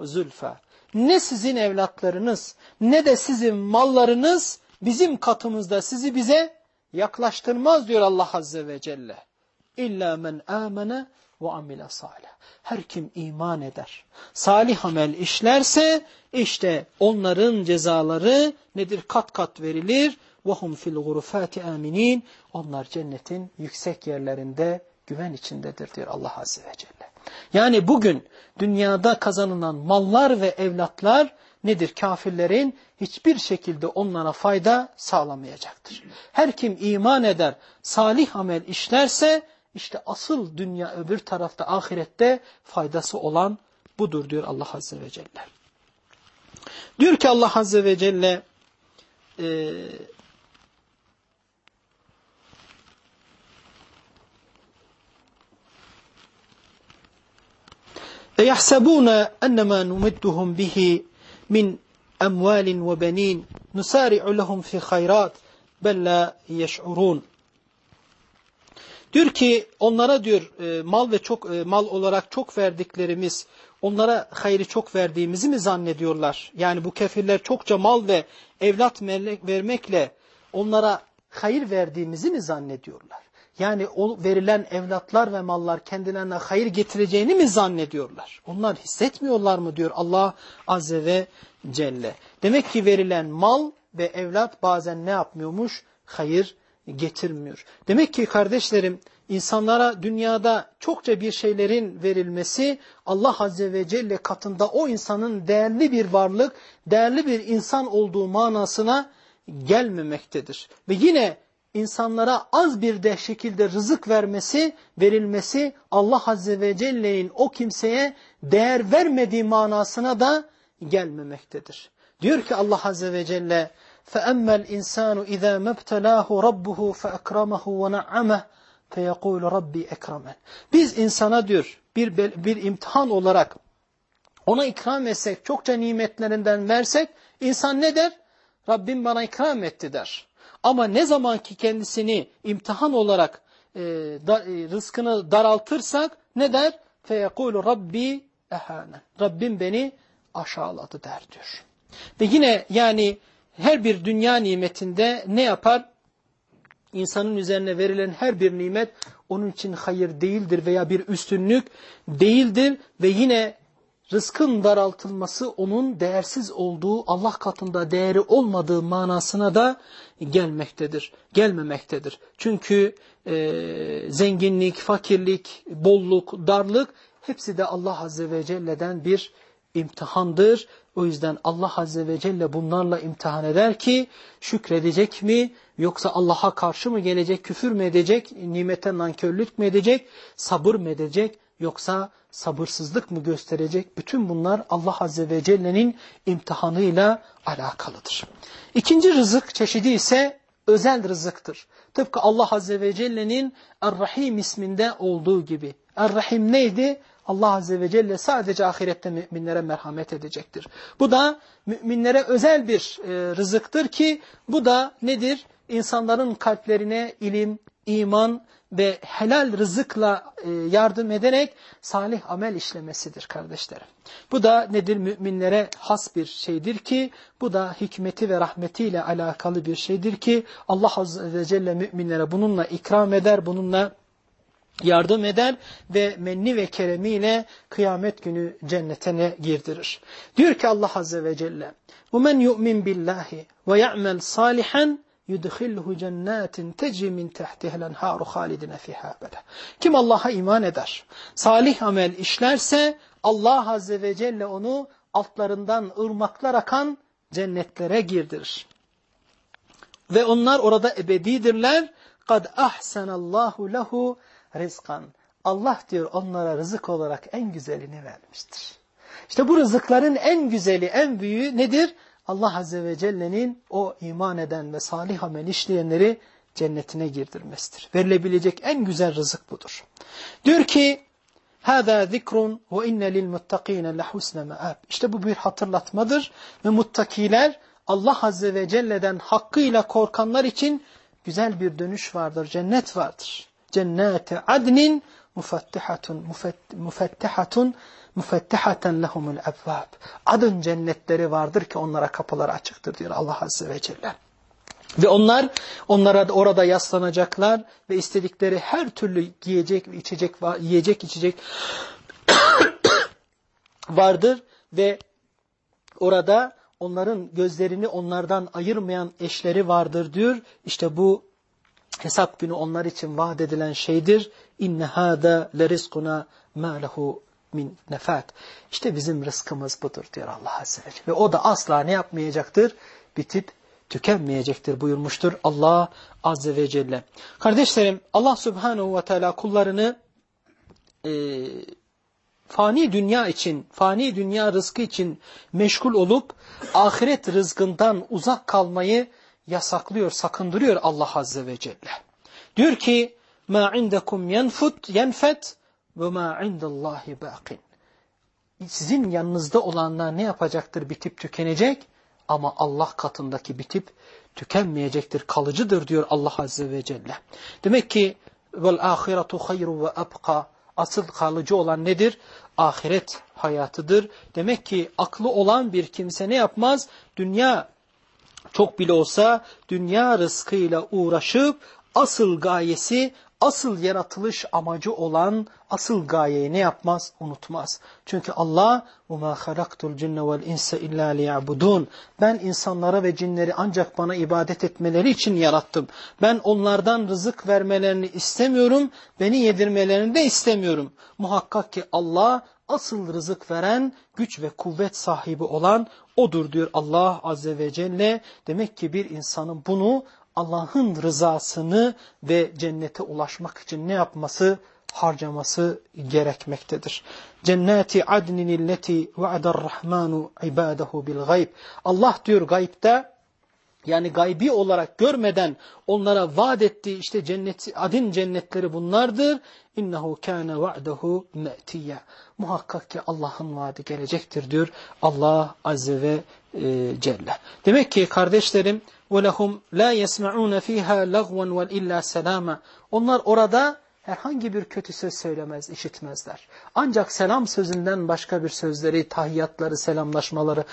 Speaker 1: زُلْفَى Ne sizin evlatlarınız ne de sizin mallarınız bizim katımızda sizi bize yaklaştırmaz diyor Allah Azze ve Celle. İlla men amene ve amile salih. Her kim iman eder, salih amel işlerse işte onların cezaları nedir? Kat kat verilir. وَهُمْ fil gurufati aminin. Onlar cennetin yüksek yerlerinde güven içindedir diyor Allah Azze ve Celle. Yani bugün dünyada kazanılan mallar ve evlatlar nedir? Kafirlerin hiçbir şekilde onlara fayda sağlamayacaktır. Her kim iman eder, salih amel işlerse işte asıl dünya öbür tarafta ahirette faydası olan budur diyor Allah Azze ve Celle. Diyor ki Allah Azze ve Celle e, اَيَحْسَبُونَ اَنَّمَا نُمِدُّهُمْ بِهِ مِنْ اَمْوَالٍ وَبَن۪ينَ نُسَارِعُ لَهُمْ فِي خَيْرَاتٍ بَلْ لَا يَشْعُرُونَ Diyor ki onlara diyor e, mal ve çok e, mal olarak çok verdiklerimiz onlara hayri çok verdiğimizi mi zannediyorlar? Yani bu kefirler çokça mal ve evlat vermekle onlara hayır verdiğimizi mi zannediyorlar? Yani o verilen evlatlar ve mallar kendilerine hayır getireceğini mi zannediyorlar? Onlar hissetmiyorlar mı diyor Allah Azze ve Celle. Demek ki verilen mal ve evlat bazen ne yapmıyormuş? Hayır getirmiyor. Demek ki kardeşlerim insanlara dünyada çokça bir şeylerin verilmesi Allah Azze ve Celle katında o insanın değerli bir varlık, değerli bir insan olduğu manasına gelmemektedir. Ve yine insanlara az bir de şekilde rızık vermesi, verilmesi Allah Azze ve Celle'nin o kimseye değer vermediği manasına da gelmemektedir. Diyor ki Allah Azze ve Celle فَأَمَّا الْاِنْسَانُ اِذَا مَبْتَلَاهُ رَبُّهُ فَأَكْرَمَهُ وَنَعَّمَهُ فَيَقُولُ رَبِّي اَكْرَمَنْ Biz insana diyor bir, bir imtihan olarak ona ikram etsek, çokça nimetlerinden versek insan ne der? Rabbim bana ikram etti der. Ama ne zaman ki kendisini imtihan olarak e, da, e, rızkını daraltırsak ne der? فَيَقُولُ Rabbi ehane. Rabbim beni aşağıladı der diyor. Ve yine yani her bir dünya nimetinde ne yapar? İnsanın üzerine verilen her bir nimet onun için hayır değildir veya bir üstünlük değildir ve yine rızkın daraltılması onun değersiz olduğu Allah katında değeri olmadığı manasına da gelmektedir, gelmemektedir. Çünkü e, zenginlik, fakirlik, bolluk, darlık hepsi de Allah Azze ve Celle'den bir imtihandır. O yüzden Allah Azze ve Celle bunlarla imtihan eder ki şükredecek mi yoksa Allah'a karşı mı gelecek, küfür mü edecek, nimete nankörlük mü edecek, sabır mı edecek yoksa sabırsızlık mı gösterecek? Bütün bunlar Allah Azze ve Celle'nin imtihanıyla alakalıdır. İkinci rızık çeşidi ise özel rızıktır. Tıpkı Allah Azze ve Celle'nin Er-Rahim isminde olduğu gibi. Er-Rahim neydi? Allah Azze ve Celle sadece ahirette müminlere merhamet edecektir. Bu da müminlere özel bir e, rızıktır ki bu da nedir? insanların kalplerine ilim, iman ve helal rızıkla e, yardım ederek salih amel işlemesidir kardeşlerim. Bu da nedir? Müminlere has bir şeydir ki bu da hikmeti ve rahmetiyle alakalı bir şeydir ki Allah Azze ve Celle müminlere bununla ikram eder, bununla yardım eder ve menni ve keremiyle kıyamet günü cennetine girdirir. Diyor ki Allah Azze ve Celle وَمَنْ يُؤْمِنْ بِاللّٰهِ وَيَعْمَلْ صَالِحًا yudkhilhu cennetin tecri min tahtiha al-anharu halidine fiha abada. Kim Allah'a iman eder, salih amel işlerse Allah azze ve celle onu altlarından ırmaklar akan cennetlere girdirir. Ve onlar orada ebedidirler. Kad ahsanallahu lehu rizkan. Allah diyor onlara rızık olarak en güzelini vermiştir. İşte bu rızıkların en güzeli, en büyüğü nedir? Allah Azze ve Celle'nin o iman eden ve salih amel işleyenleri cennetine girdirmesidir. Verilebilecek en güzel rızık budur. Diyor ki, هَذَا ذِكْرٌ وَاِنَّ لِلْمُتَّقِينَ لَحُسْنَ مَآبٍ İşte bu bir hatırlatmadır ve muttakiler Allah Azze ve Celle'den hakkıyla korkanlar için güzel bir dönüş vardır, cennet vardır. Cennete adnin mufettihatun, mufettihatun müfettihaten lehumul ebvab. Adın cennetleri vardır ki onlara kapılar açıktır diyor Allah Azze ve Celle. Ve onlar onlara orada yaslanacaklar ve istedikleri her türlü yiyecek ve içecek yiyecek içecek vardır ve orada onların gözlerini onlardan ayırmayan eşleri vardır diyor. İşte bu hesap günü onlar için vaat edilen şeydir. İnne hâdâ lerizkuna mâ lehu min nefat. İşte bizim rızkımız budur diyor Allah Azze ve Celle. Ve o da asla ne yapmayacaktır? Bitip tükenmeyecektir buyurmuştur Allah Azze ve Celle. Kardeşlerim Allah Subhanahu ve Teala kullarını e, fani dünya için, fani dünya rızkı için meşgul olup ahiret rızkından uzak kalmayı yasaklıyor, sakındırıyor Allah Azze ve Celle. Diyor ki, مَا عِنْدَكُمْ يَنْفُتْ يَنْفَتْ وَمَا عِنْدَ اللّٰهِ بَاقٍ Sizin yanınızda olanlar ne yapacaktır? Bitip tükenecek ama Allah katındaki bitip tükenmeyecektir, kalıcıdır diyor Allah Azze ve Celle. Demek ki vel ahiretu hayru ve abqa asıl kalıcı olan nedir? Ahiret hayatıdır. Demek ki aklı olan bir kimse ne yapmaz? Dünya çok bile olsa dünya rızkıyla uğraşıp asıl gayesi asıl yaratılış amacı olan asıl gayeyi ne yapmaz? Unutmaz. Çünkü Allah وَمَا خَلَقْتُ الْجِنَّ وَالْاِنْسَ اِلَّا لِيَعْبُدُونَ Ben insanlara ve cinleri ancak bana ibadet etmeleri için yarattım. Ben onlardan rızık vermelerini istemiyorum, beni yedirmelerini de istemiyorum. Muhakkak ki Allah asıl rızık veren, güç ve kuvvet sahibi olan odur diyor Allah Azze ve Celle. Demek ki bir insanın bunu Allah'ın rızasını ve cennete ulaşmak için ne yapması? Harcaması gerekmektedir. Cenneti adnin illeti va'dar rahmanu ibadahu bil gayb. Allah diyor gaybde yani gaybi olarak görmeden onlara vaat ettiği işte cennet, adin cennetleri bunlardır. İnnehu kâne va'dehu me'tiyya. Muhakkak ki Allah'ın vaadi gelecektir diyor Allah Azze ve e, Celle. Demek ki kardeşlerim وَلَهُمْ لَا يَسْمَعُونَ ف۪يهَا لَغْوًا وَالْاِلَّا سَلَامًا Onlar orada herhangi bir kötü söz söylemez, işitmezler. Ancak selam sözünden başka bir sözleri, tahiyyatları, selamlaşmaları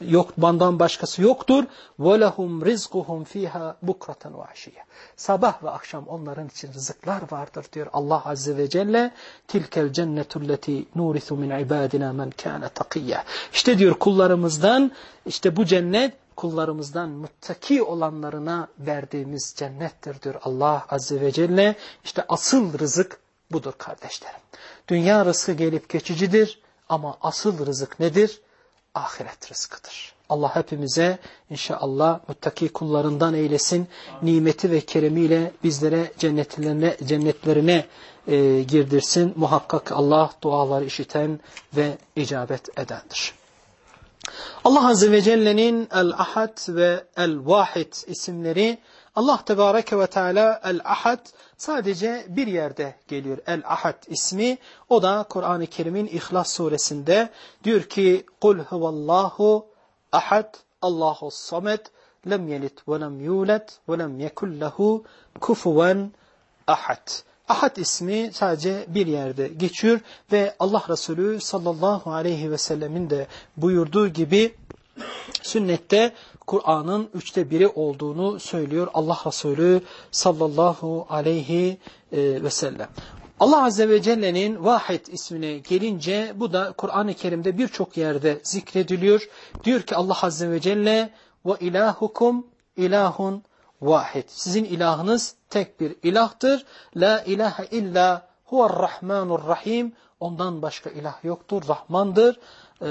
Speaker 1: yok, bandan başkası yoktur. وَلَهُمْ رِزْقُهُمْ ف۪يهَا بُكْرَةً وَعَشِيَّ Sabah ve akşam onların için rızıklar vardır diyor Allah Azze ve Celle. تِلْكَ الْجَنَّةُ الَّتِي نُورِثُ مِنْ عِبَادِنَا مَنْ كَانَ تَقِيَّ İşte diyor kullarımızdan, işte bu cennet kullarımızdan muttaki olanlarına verdiğimiz cennettir diyor Allah Azze ve Celle. İşte asıl rızık budur kardeşlerim. Dünya rızkı gelip geçicidir ama asıl rızık nedir? Ahiret rızkıdır. Allah hepimize inşallah muttaki kullarından eylesin. Nimeti ve keremiyle bizlere cennetlerine, cennetlerine e, girdirsin. Muhakkak Allah duaları işiten ve icabet edendir. Allah Azze ve Celle'nin El-Ahad ve El-Vahid isimleri Allah Tebareke ve Teala El-Ahad sadece bir yerde geliyor. El-Ahad ismi o da Kur'an-ı Kerim'in İhlas suresinde diyor ki Kul huvallahu ahad Allahu samet lem yelit ve lem yulet ve lem yekun lehu. Ahad ismi sadece bir yerde geçiyor ve Allah Resulü sallallahu aleyhi ve sellemin de buyurduğu gibi sünnette Kur'an'ın üçte biri olduğunu söylüyor Allah Resulü sallallahu aleyhi e, ve sellem. Allah Azze ve Celle'nin Vahid ismine gelince bu da Kur'an-ı Kerim'de birçok yerde zikrediliyor. Diyor ki Allah Azze ve Celle ve ilahukum ilahun vahid. Sizin ilahınız tek bir ilahtır. La ilahe illa huvarrahmanur rahim. Ondan başka ilah yoktur. Rahmandır, e,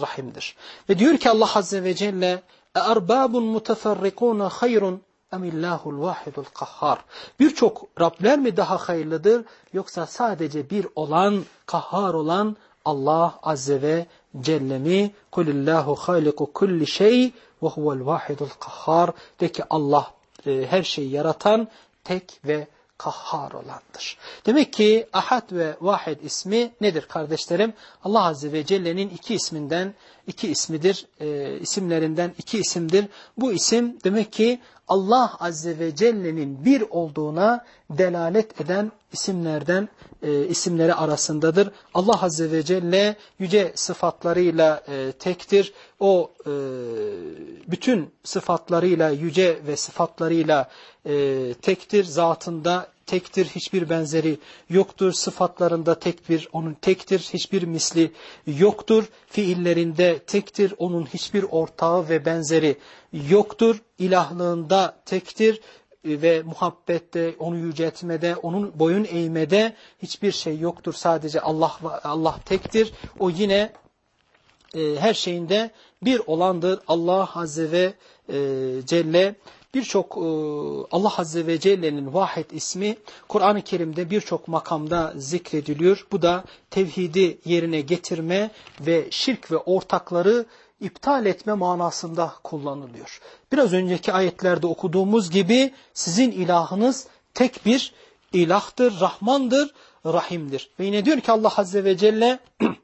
Speaker 1: rahimdir. Ve diyor ki Allah Azze ve Celle erbabun muteferrikûne hayrun emillahul vahidul kahhar. Birçok Rabler mi daha hayırlıdır yoksa sadece bir olan, kahhar olan Allah Azze ve Celle mi? Kulillahu haliku kulli şey ve huvel vahidul kahhar. De ki Allah e, her şeyi yaratan tek ve kahhar olandır. Demek ki ahad ve vahid ismi nedir kardeşlerim? Allah Azze ve Celle'nin iki isminden, iki ismidir, e, isimlerinden iki isimdir. Bu isim demek ki Allah Azze ve Celle'nin bir olduğuna delalet eden isimlerden e, isimleri arasındadır. Allah Azze ve Celle yüce sıfatlarıyla e, tektir. O e, bütün sıfatlarıyla yüce ve sıfatlarıyla e, tektir. Zatında tektir, hiçbir benzeri yoktur. Sıfatlarında tek bir, onun tektir, hiçbir misli yoktur. Fiillerinde tektir, onun hiçbir ortağı ve benzeri yoktur. İlahlığında tektir ve muhabbette, onu yüceltmede, onun boyun eğmede hiçbir şey yoktur. Sadece Allah Allah tektir. O yine e, her şeyinde bir olandır. Allah Azze ve e, Celle birçok e, Allah Azze ve Celle'nin vahid ismi Kur'an-ı Kerim'de birçok makamda zikrediliyor. Bu da tevhidi yerine getirme ve şirk ve ortakları iptal etme manasında kullanılıyor. Biraz önceki ayetlerde okuduğumuz gibi sizin ilahınız tek bir ilahtır, Rahmandır, Rahim'dir. Ve yine diyor ki Allah Azze ve Celle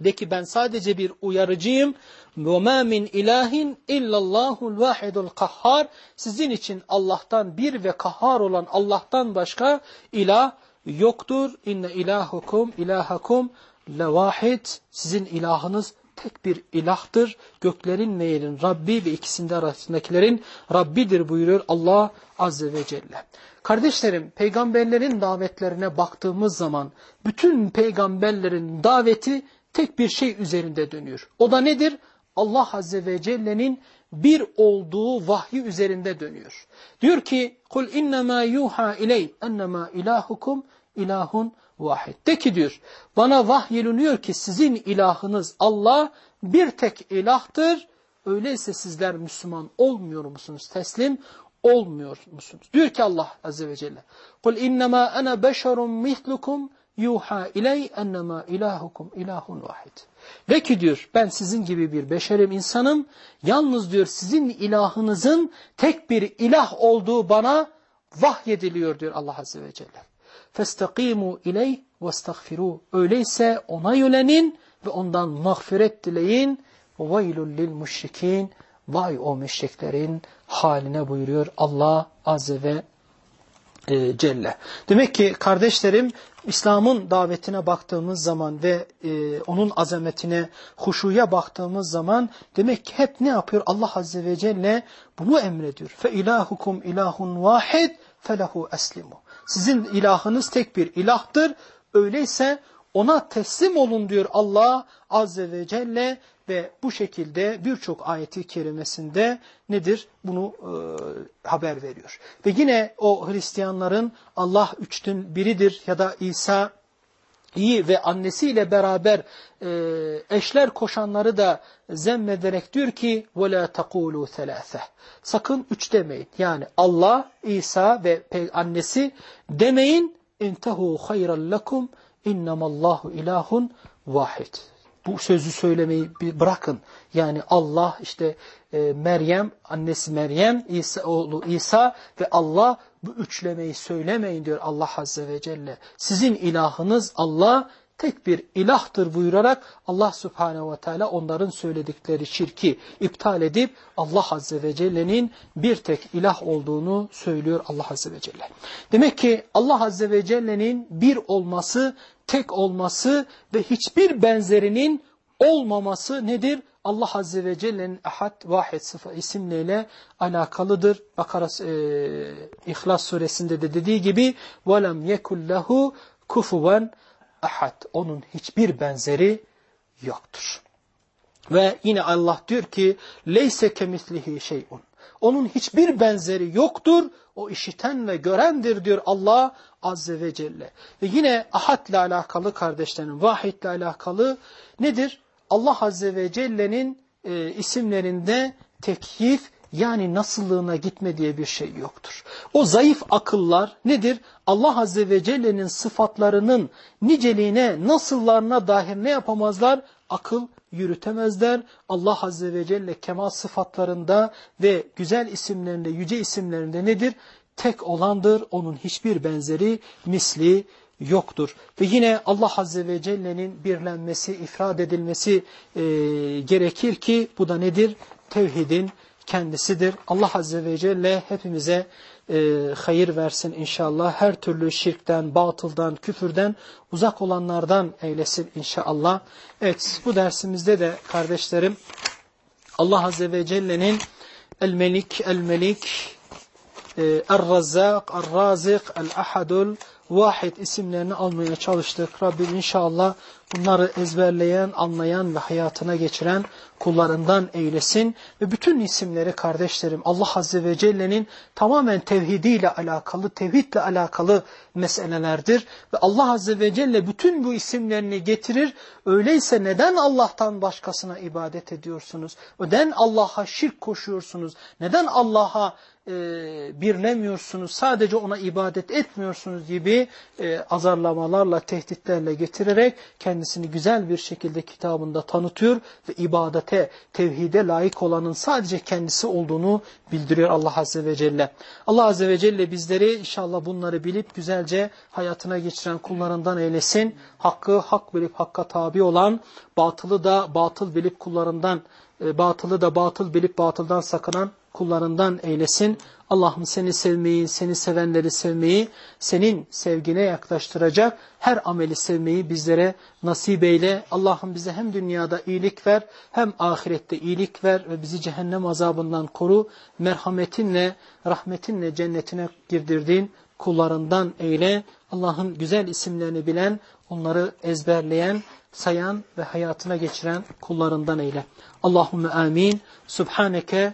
Speaker 1: de ki ben sadece bir uyarıcıyım. وَمَا مِنْ اِلَٰهٍ اِلَّا اللّٰهُ الْوَاحِدُ الْقَحَّارِ Sizin için Allah'tan bir ve kahhar olan Allah'tan başka ilah yoktur. İnne ilahukum ilahakum levahid. Sizin ilahınız tek bir ilahtır. Göklerin ve yerin Rabbi ve ikisinde arasındakilerin Rabbidir buyuruyor Allah Azze ve Celle. Kardeşlerim peygamberlerin davetlerine baktığımız zaman bütün peygamberlerin daveti tek bir şey üzerinde dönüyor. O da nedir? Allah Azze ve Celle'nin bir olduğu vahyi üzerinde dönüyor. Diyor ki kul innema yuha iley ennema ilahukum ilahun vahid. De ki diyor bana vahyeliniyor ki sizin ilahınız Allah bir tek ilahtır. Öyleyse sizler Müslüman olmuyor musunuz? Teslim olmuyor musunuz? Diyor ki Allah Azze ve Celle. Kul innema ana beşerun mithlukum yuha iley ennema ilahukum ilahun vahid. De ki diyor ben sizin gibi bir beşerim insanım. Yalnız diyor sizin ilahınızın tek bir ilah olduğu bana vahyediliyor diyor Allah Azze ve Celle. فَاسْتَقِيمُوا اِلَيْهِ وَاسْتَغْفِرُوا Öyleyse ona yönenin ve ondan mağfiret dileyin. وَوَيْلٌ لِلْمُشْرِك۪ينَ Vay o müşriklerin haline buyuruyor Allah Azze ve e, Celle. Demek ki kardeşlerim İslam'ın davetine baktığımız zaman ve e, onun azametine, huşuya baktığımız zaman demek ki hep ne yapıyor? Allah Azze ve Celle bunu emrediyor. İlahukum ilahun vahid felehu eslimu. Sizin ilahınız tek bir ilahtır. Öyleyse ona teslim olun diyor Allah Azze ve Celle ve bu şekilde birçok ayeti kerimesinde nedir? Bunu e, haber veriyor. Ve yine o Hristiyanların Allah üçtün biridir ya da İsa iyi ve annesiyle beraber e, eşler koşanları da zemmederek diyor ki وَلَا تَقُولُوا ثَلَاثَةً Sakın üç demeyin. Yani Allah, İsa ve annesi demeyin. اِنْتَهُوا خَيْرًا لَكُمْ اِنَّمَا اللّٰهُ ilahun vahid bu sözü söylemeyi bırakın. Yani Allah işte e, Meryem, annesi Meryem, İsa, oğlu İsa ve Allah bu üçlemeyi söylemeyin diyor Allah Azze ve Celle. Sizin ilahınız Allah tek bir ilahtır buyurarak Allah subhanehu ve teala onların söyledikleri şirki iptal edip Allah azze ve celle'nin bir tek ilah olduğunu söylüyor Allah azze ve celle. Demek ki Allah azze ve celle'nin bir olması, tek olması ve hiçbir benzerinin olmaması nedir? Allah Azze ve Celle'nin Ahad, Vahid sıfat isimleriyle alakalıdır. Bakara e, İhlas suresinde de dediği gibi وَلَمْ يَكُلْ لَهُ كُفُوًا ahad. Onun hiçbir benzeri yoktur. Ve yine Allah diyor ki leyse kemislihi şeyun. Onun hiçbir benzeri yoktur. O işiten ve görendir diyor Allah Azze ve Celle. Ve yine ahad ile alakalı kardeşlerim, vahid ile alakalı nedir? Allah Azze ve Celle'nin e, isimlerinde tekyif yani nasıllığına gitme diye bir şey yoktur. O zayıf akıllar nedir? Allah Azze ve Celle'nin sıfatlarının niceliğine, nasıllarına dair ne yapamazlar? Akıl yürütemezler. Allah Azze ve Celle kemal sıfatlarında ve güzel isimlerinde, yüce isimlerinde nedir? Tek olandır. Onun hiçbir benzeri, misli yoktur. Ve yine Allah Azze ve Celle'nin birlenmesi, ifrad edilmesi gerekir ki bu da nedir? Tevhidin kendisidir. Allah Azze ve Celle hepimize e, hayır versin inşallah. Her türlü şirkten, batıldan, küfürden uzak olanlardan eylesin inşallah. Evet bu dersimizde de kardeşlerim Allah Azze ve Celle'nin El-Melik, El-Melik, e, Er-Razzak, Er-Razik, El-Ahadul, Vahid isimlerini almaya çalıştık. Rabbim inşallah bunları ezberleyen, anlayan ve hayatına geçiren kullarından eylesin. Ve bütün isimleri kardeşlerim Allah Azze ve Celle'nin tamamen tevhidiyle alakalı, tevhidle alakalı meselelerdir. Ve Allah Azze ve Celle bütün bu isimlerini getirir. Öyleyse neden Allah'tan başkasına ibadet ediyorsunuz? Neden Allah'a şirk koşuyorsunuz? Neden Allah'a e, birlemiyorsunuz, sadece ona ibadet etmiyorsunuz gibi e, azarlamalarla, tehditlerle getirerek kendisini güzel bir şekilde kitabında tanıtıyor ve ibadete, tevhide layık olanın sadece kendisi olduğunu bildiriyor Allah Azze ve Celle. Allah Azze ve Celle bizleri inşallah bunları bilip güzelce hayatına geçiren kullarından eylesin. Hakkı hak bilip hakka tabi olan, batılı da batıl bilip kullarından, e, batılı da batıl bilip batıldan sakınan kullarından eylesin. Allah'ım seni sevmeyi, seni sevenleri sevmeyi, senin sevgine yaklaştıracak her ameli sevmeyi bizlere nasip eyle. Allah'ım bize hem dünyada iyilik ver, hem ahirette iyilik ver ve bizi cehennem azabından koru. Merhametinle, rahmetinle cennetine girdirdiğin kullarından eyle. Allah'ın güzel isimlerini bilen, onları ezberleyen, sayan ve hayatına geçiren kullarından eyle. Allahümme amin. Subhaneke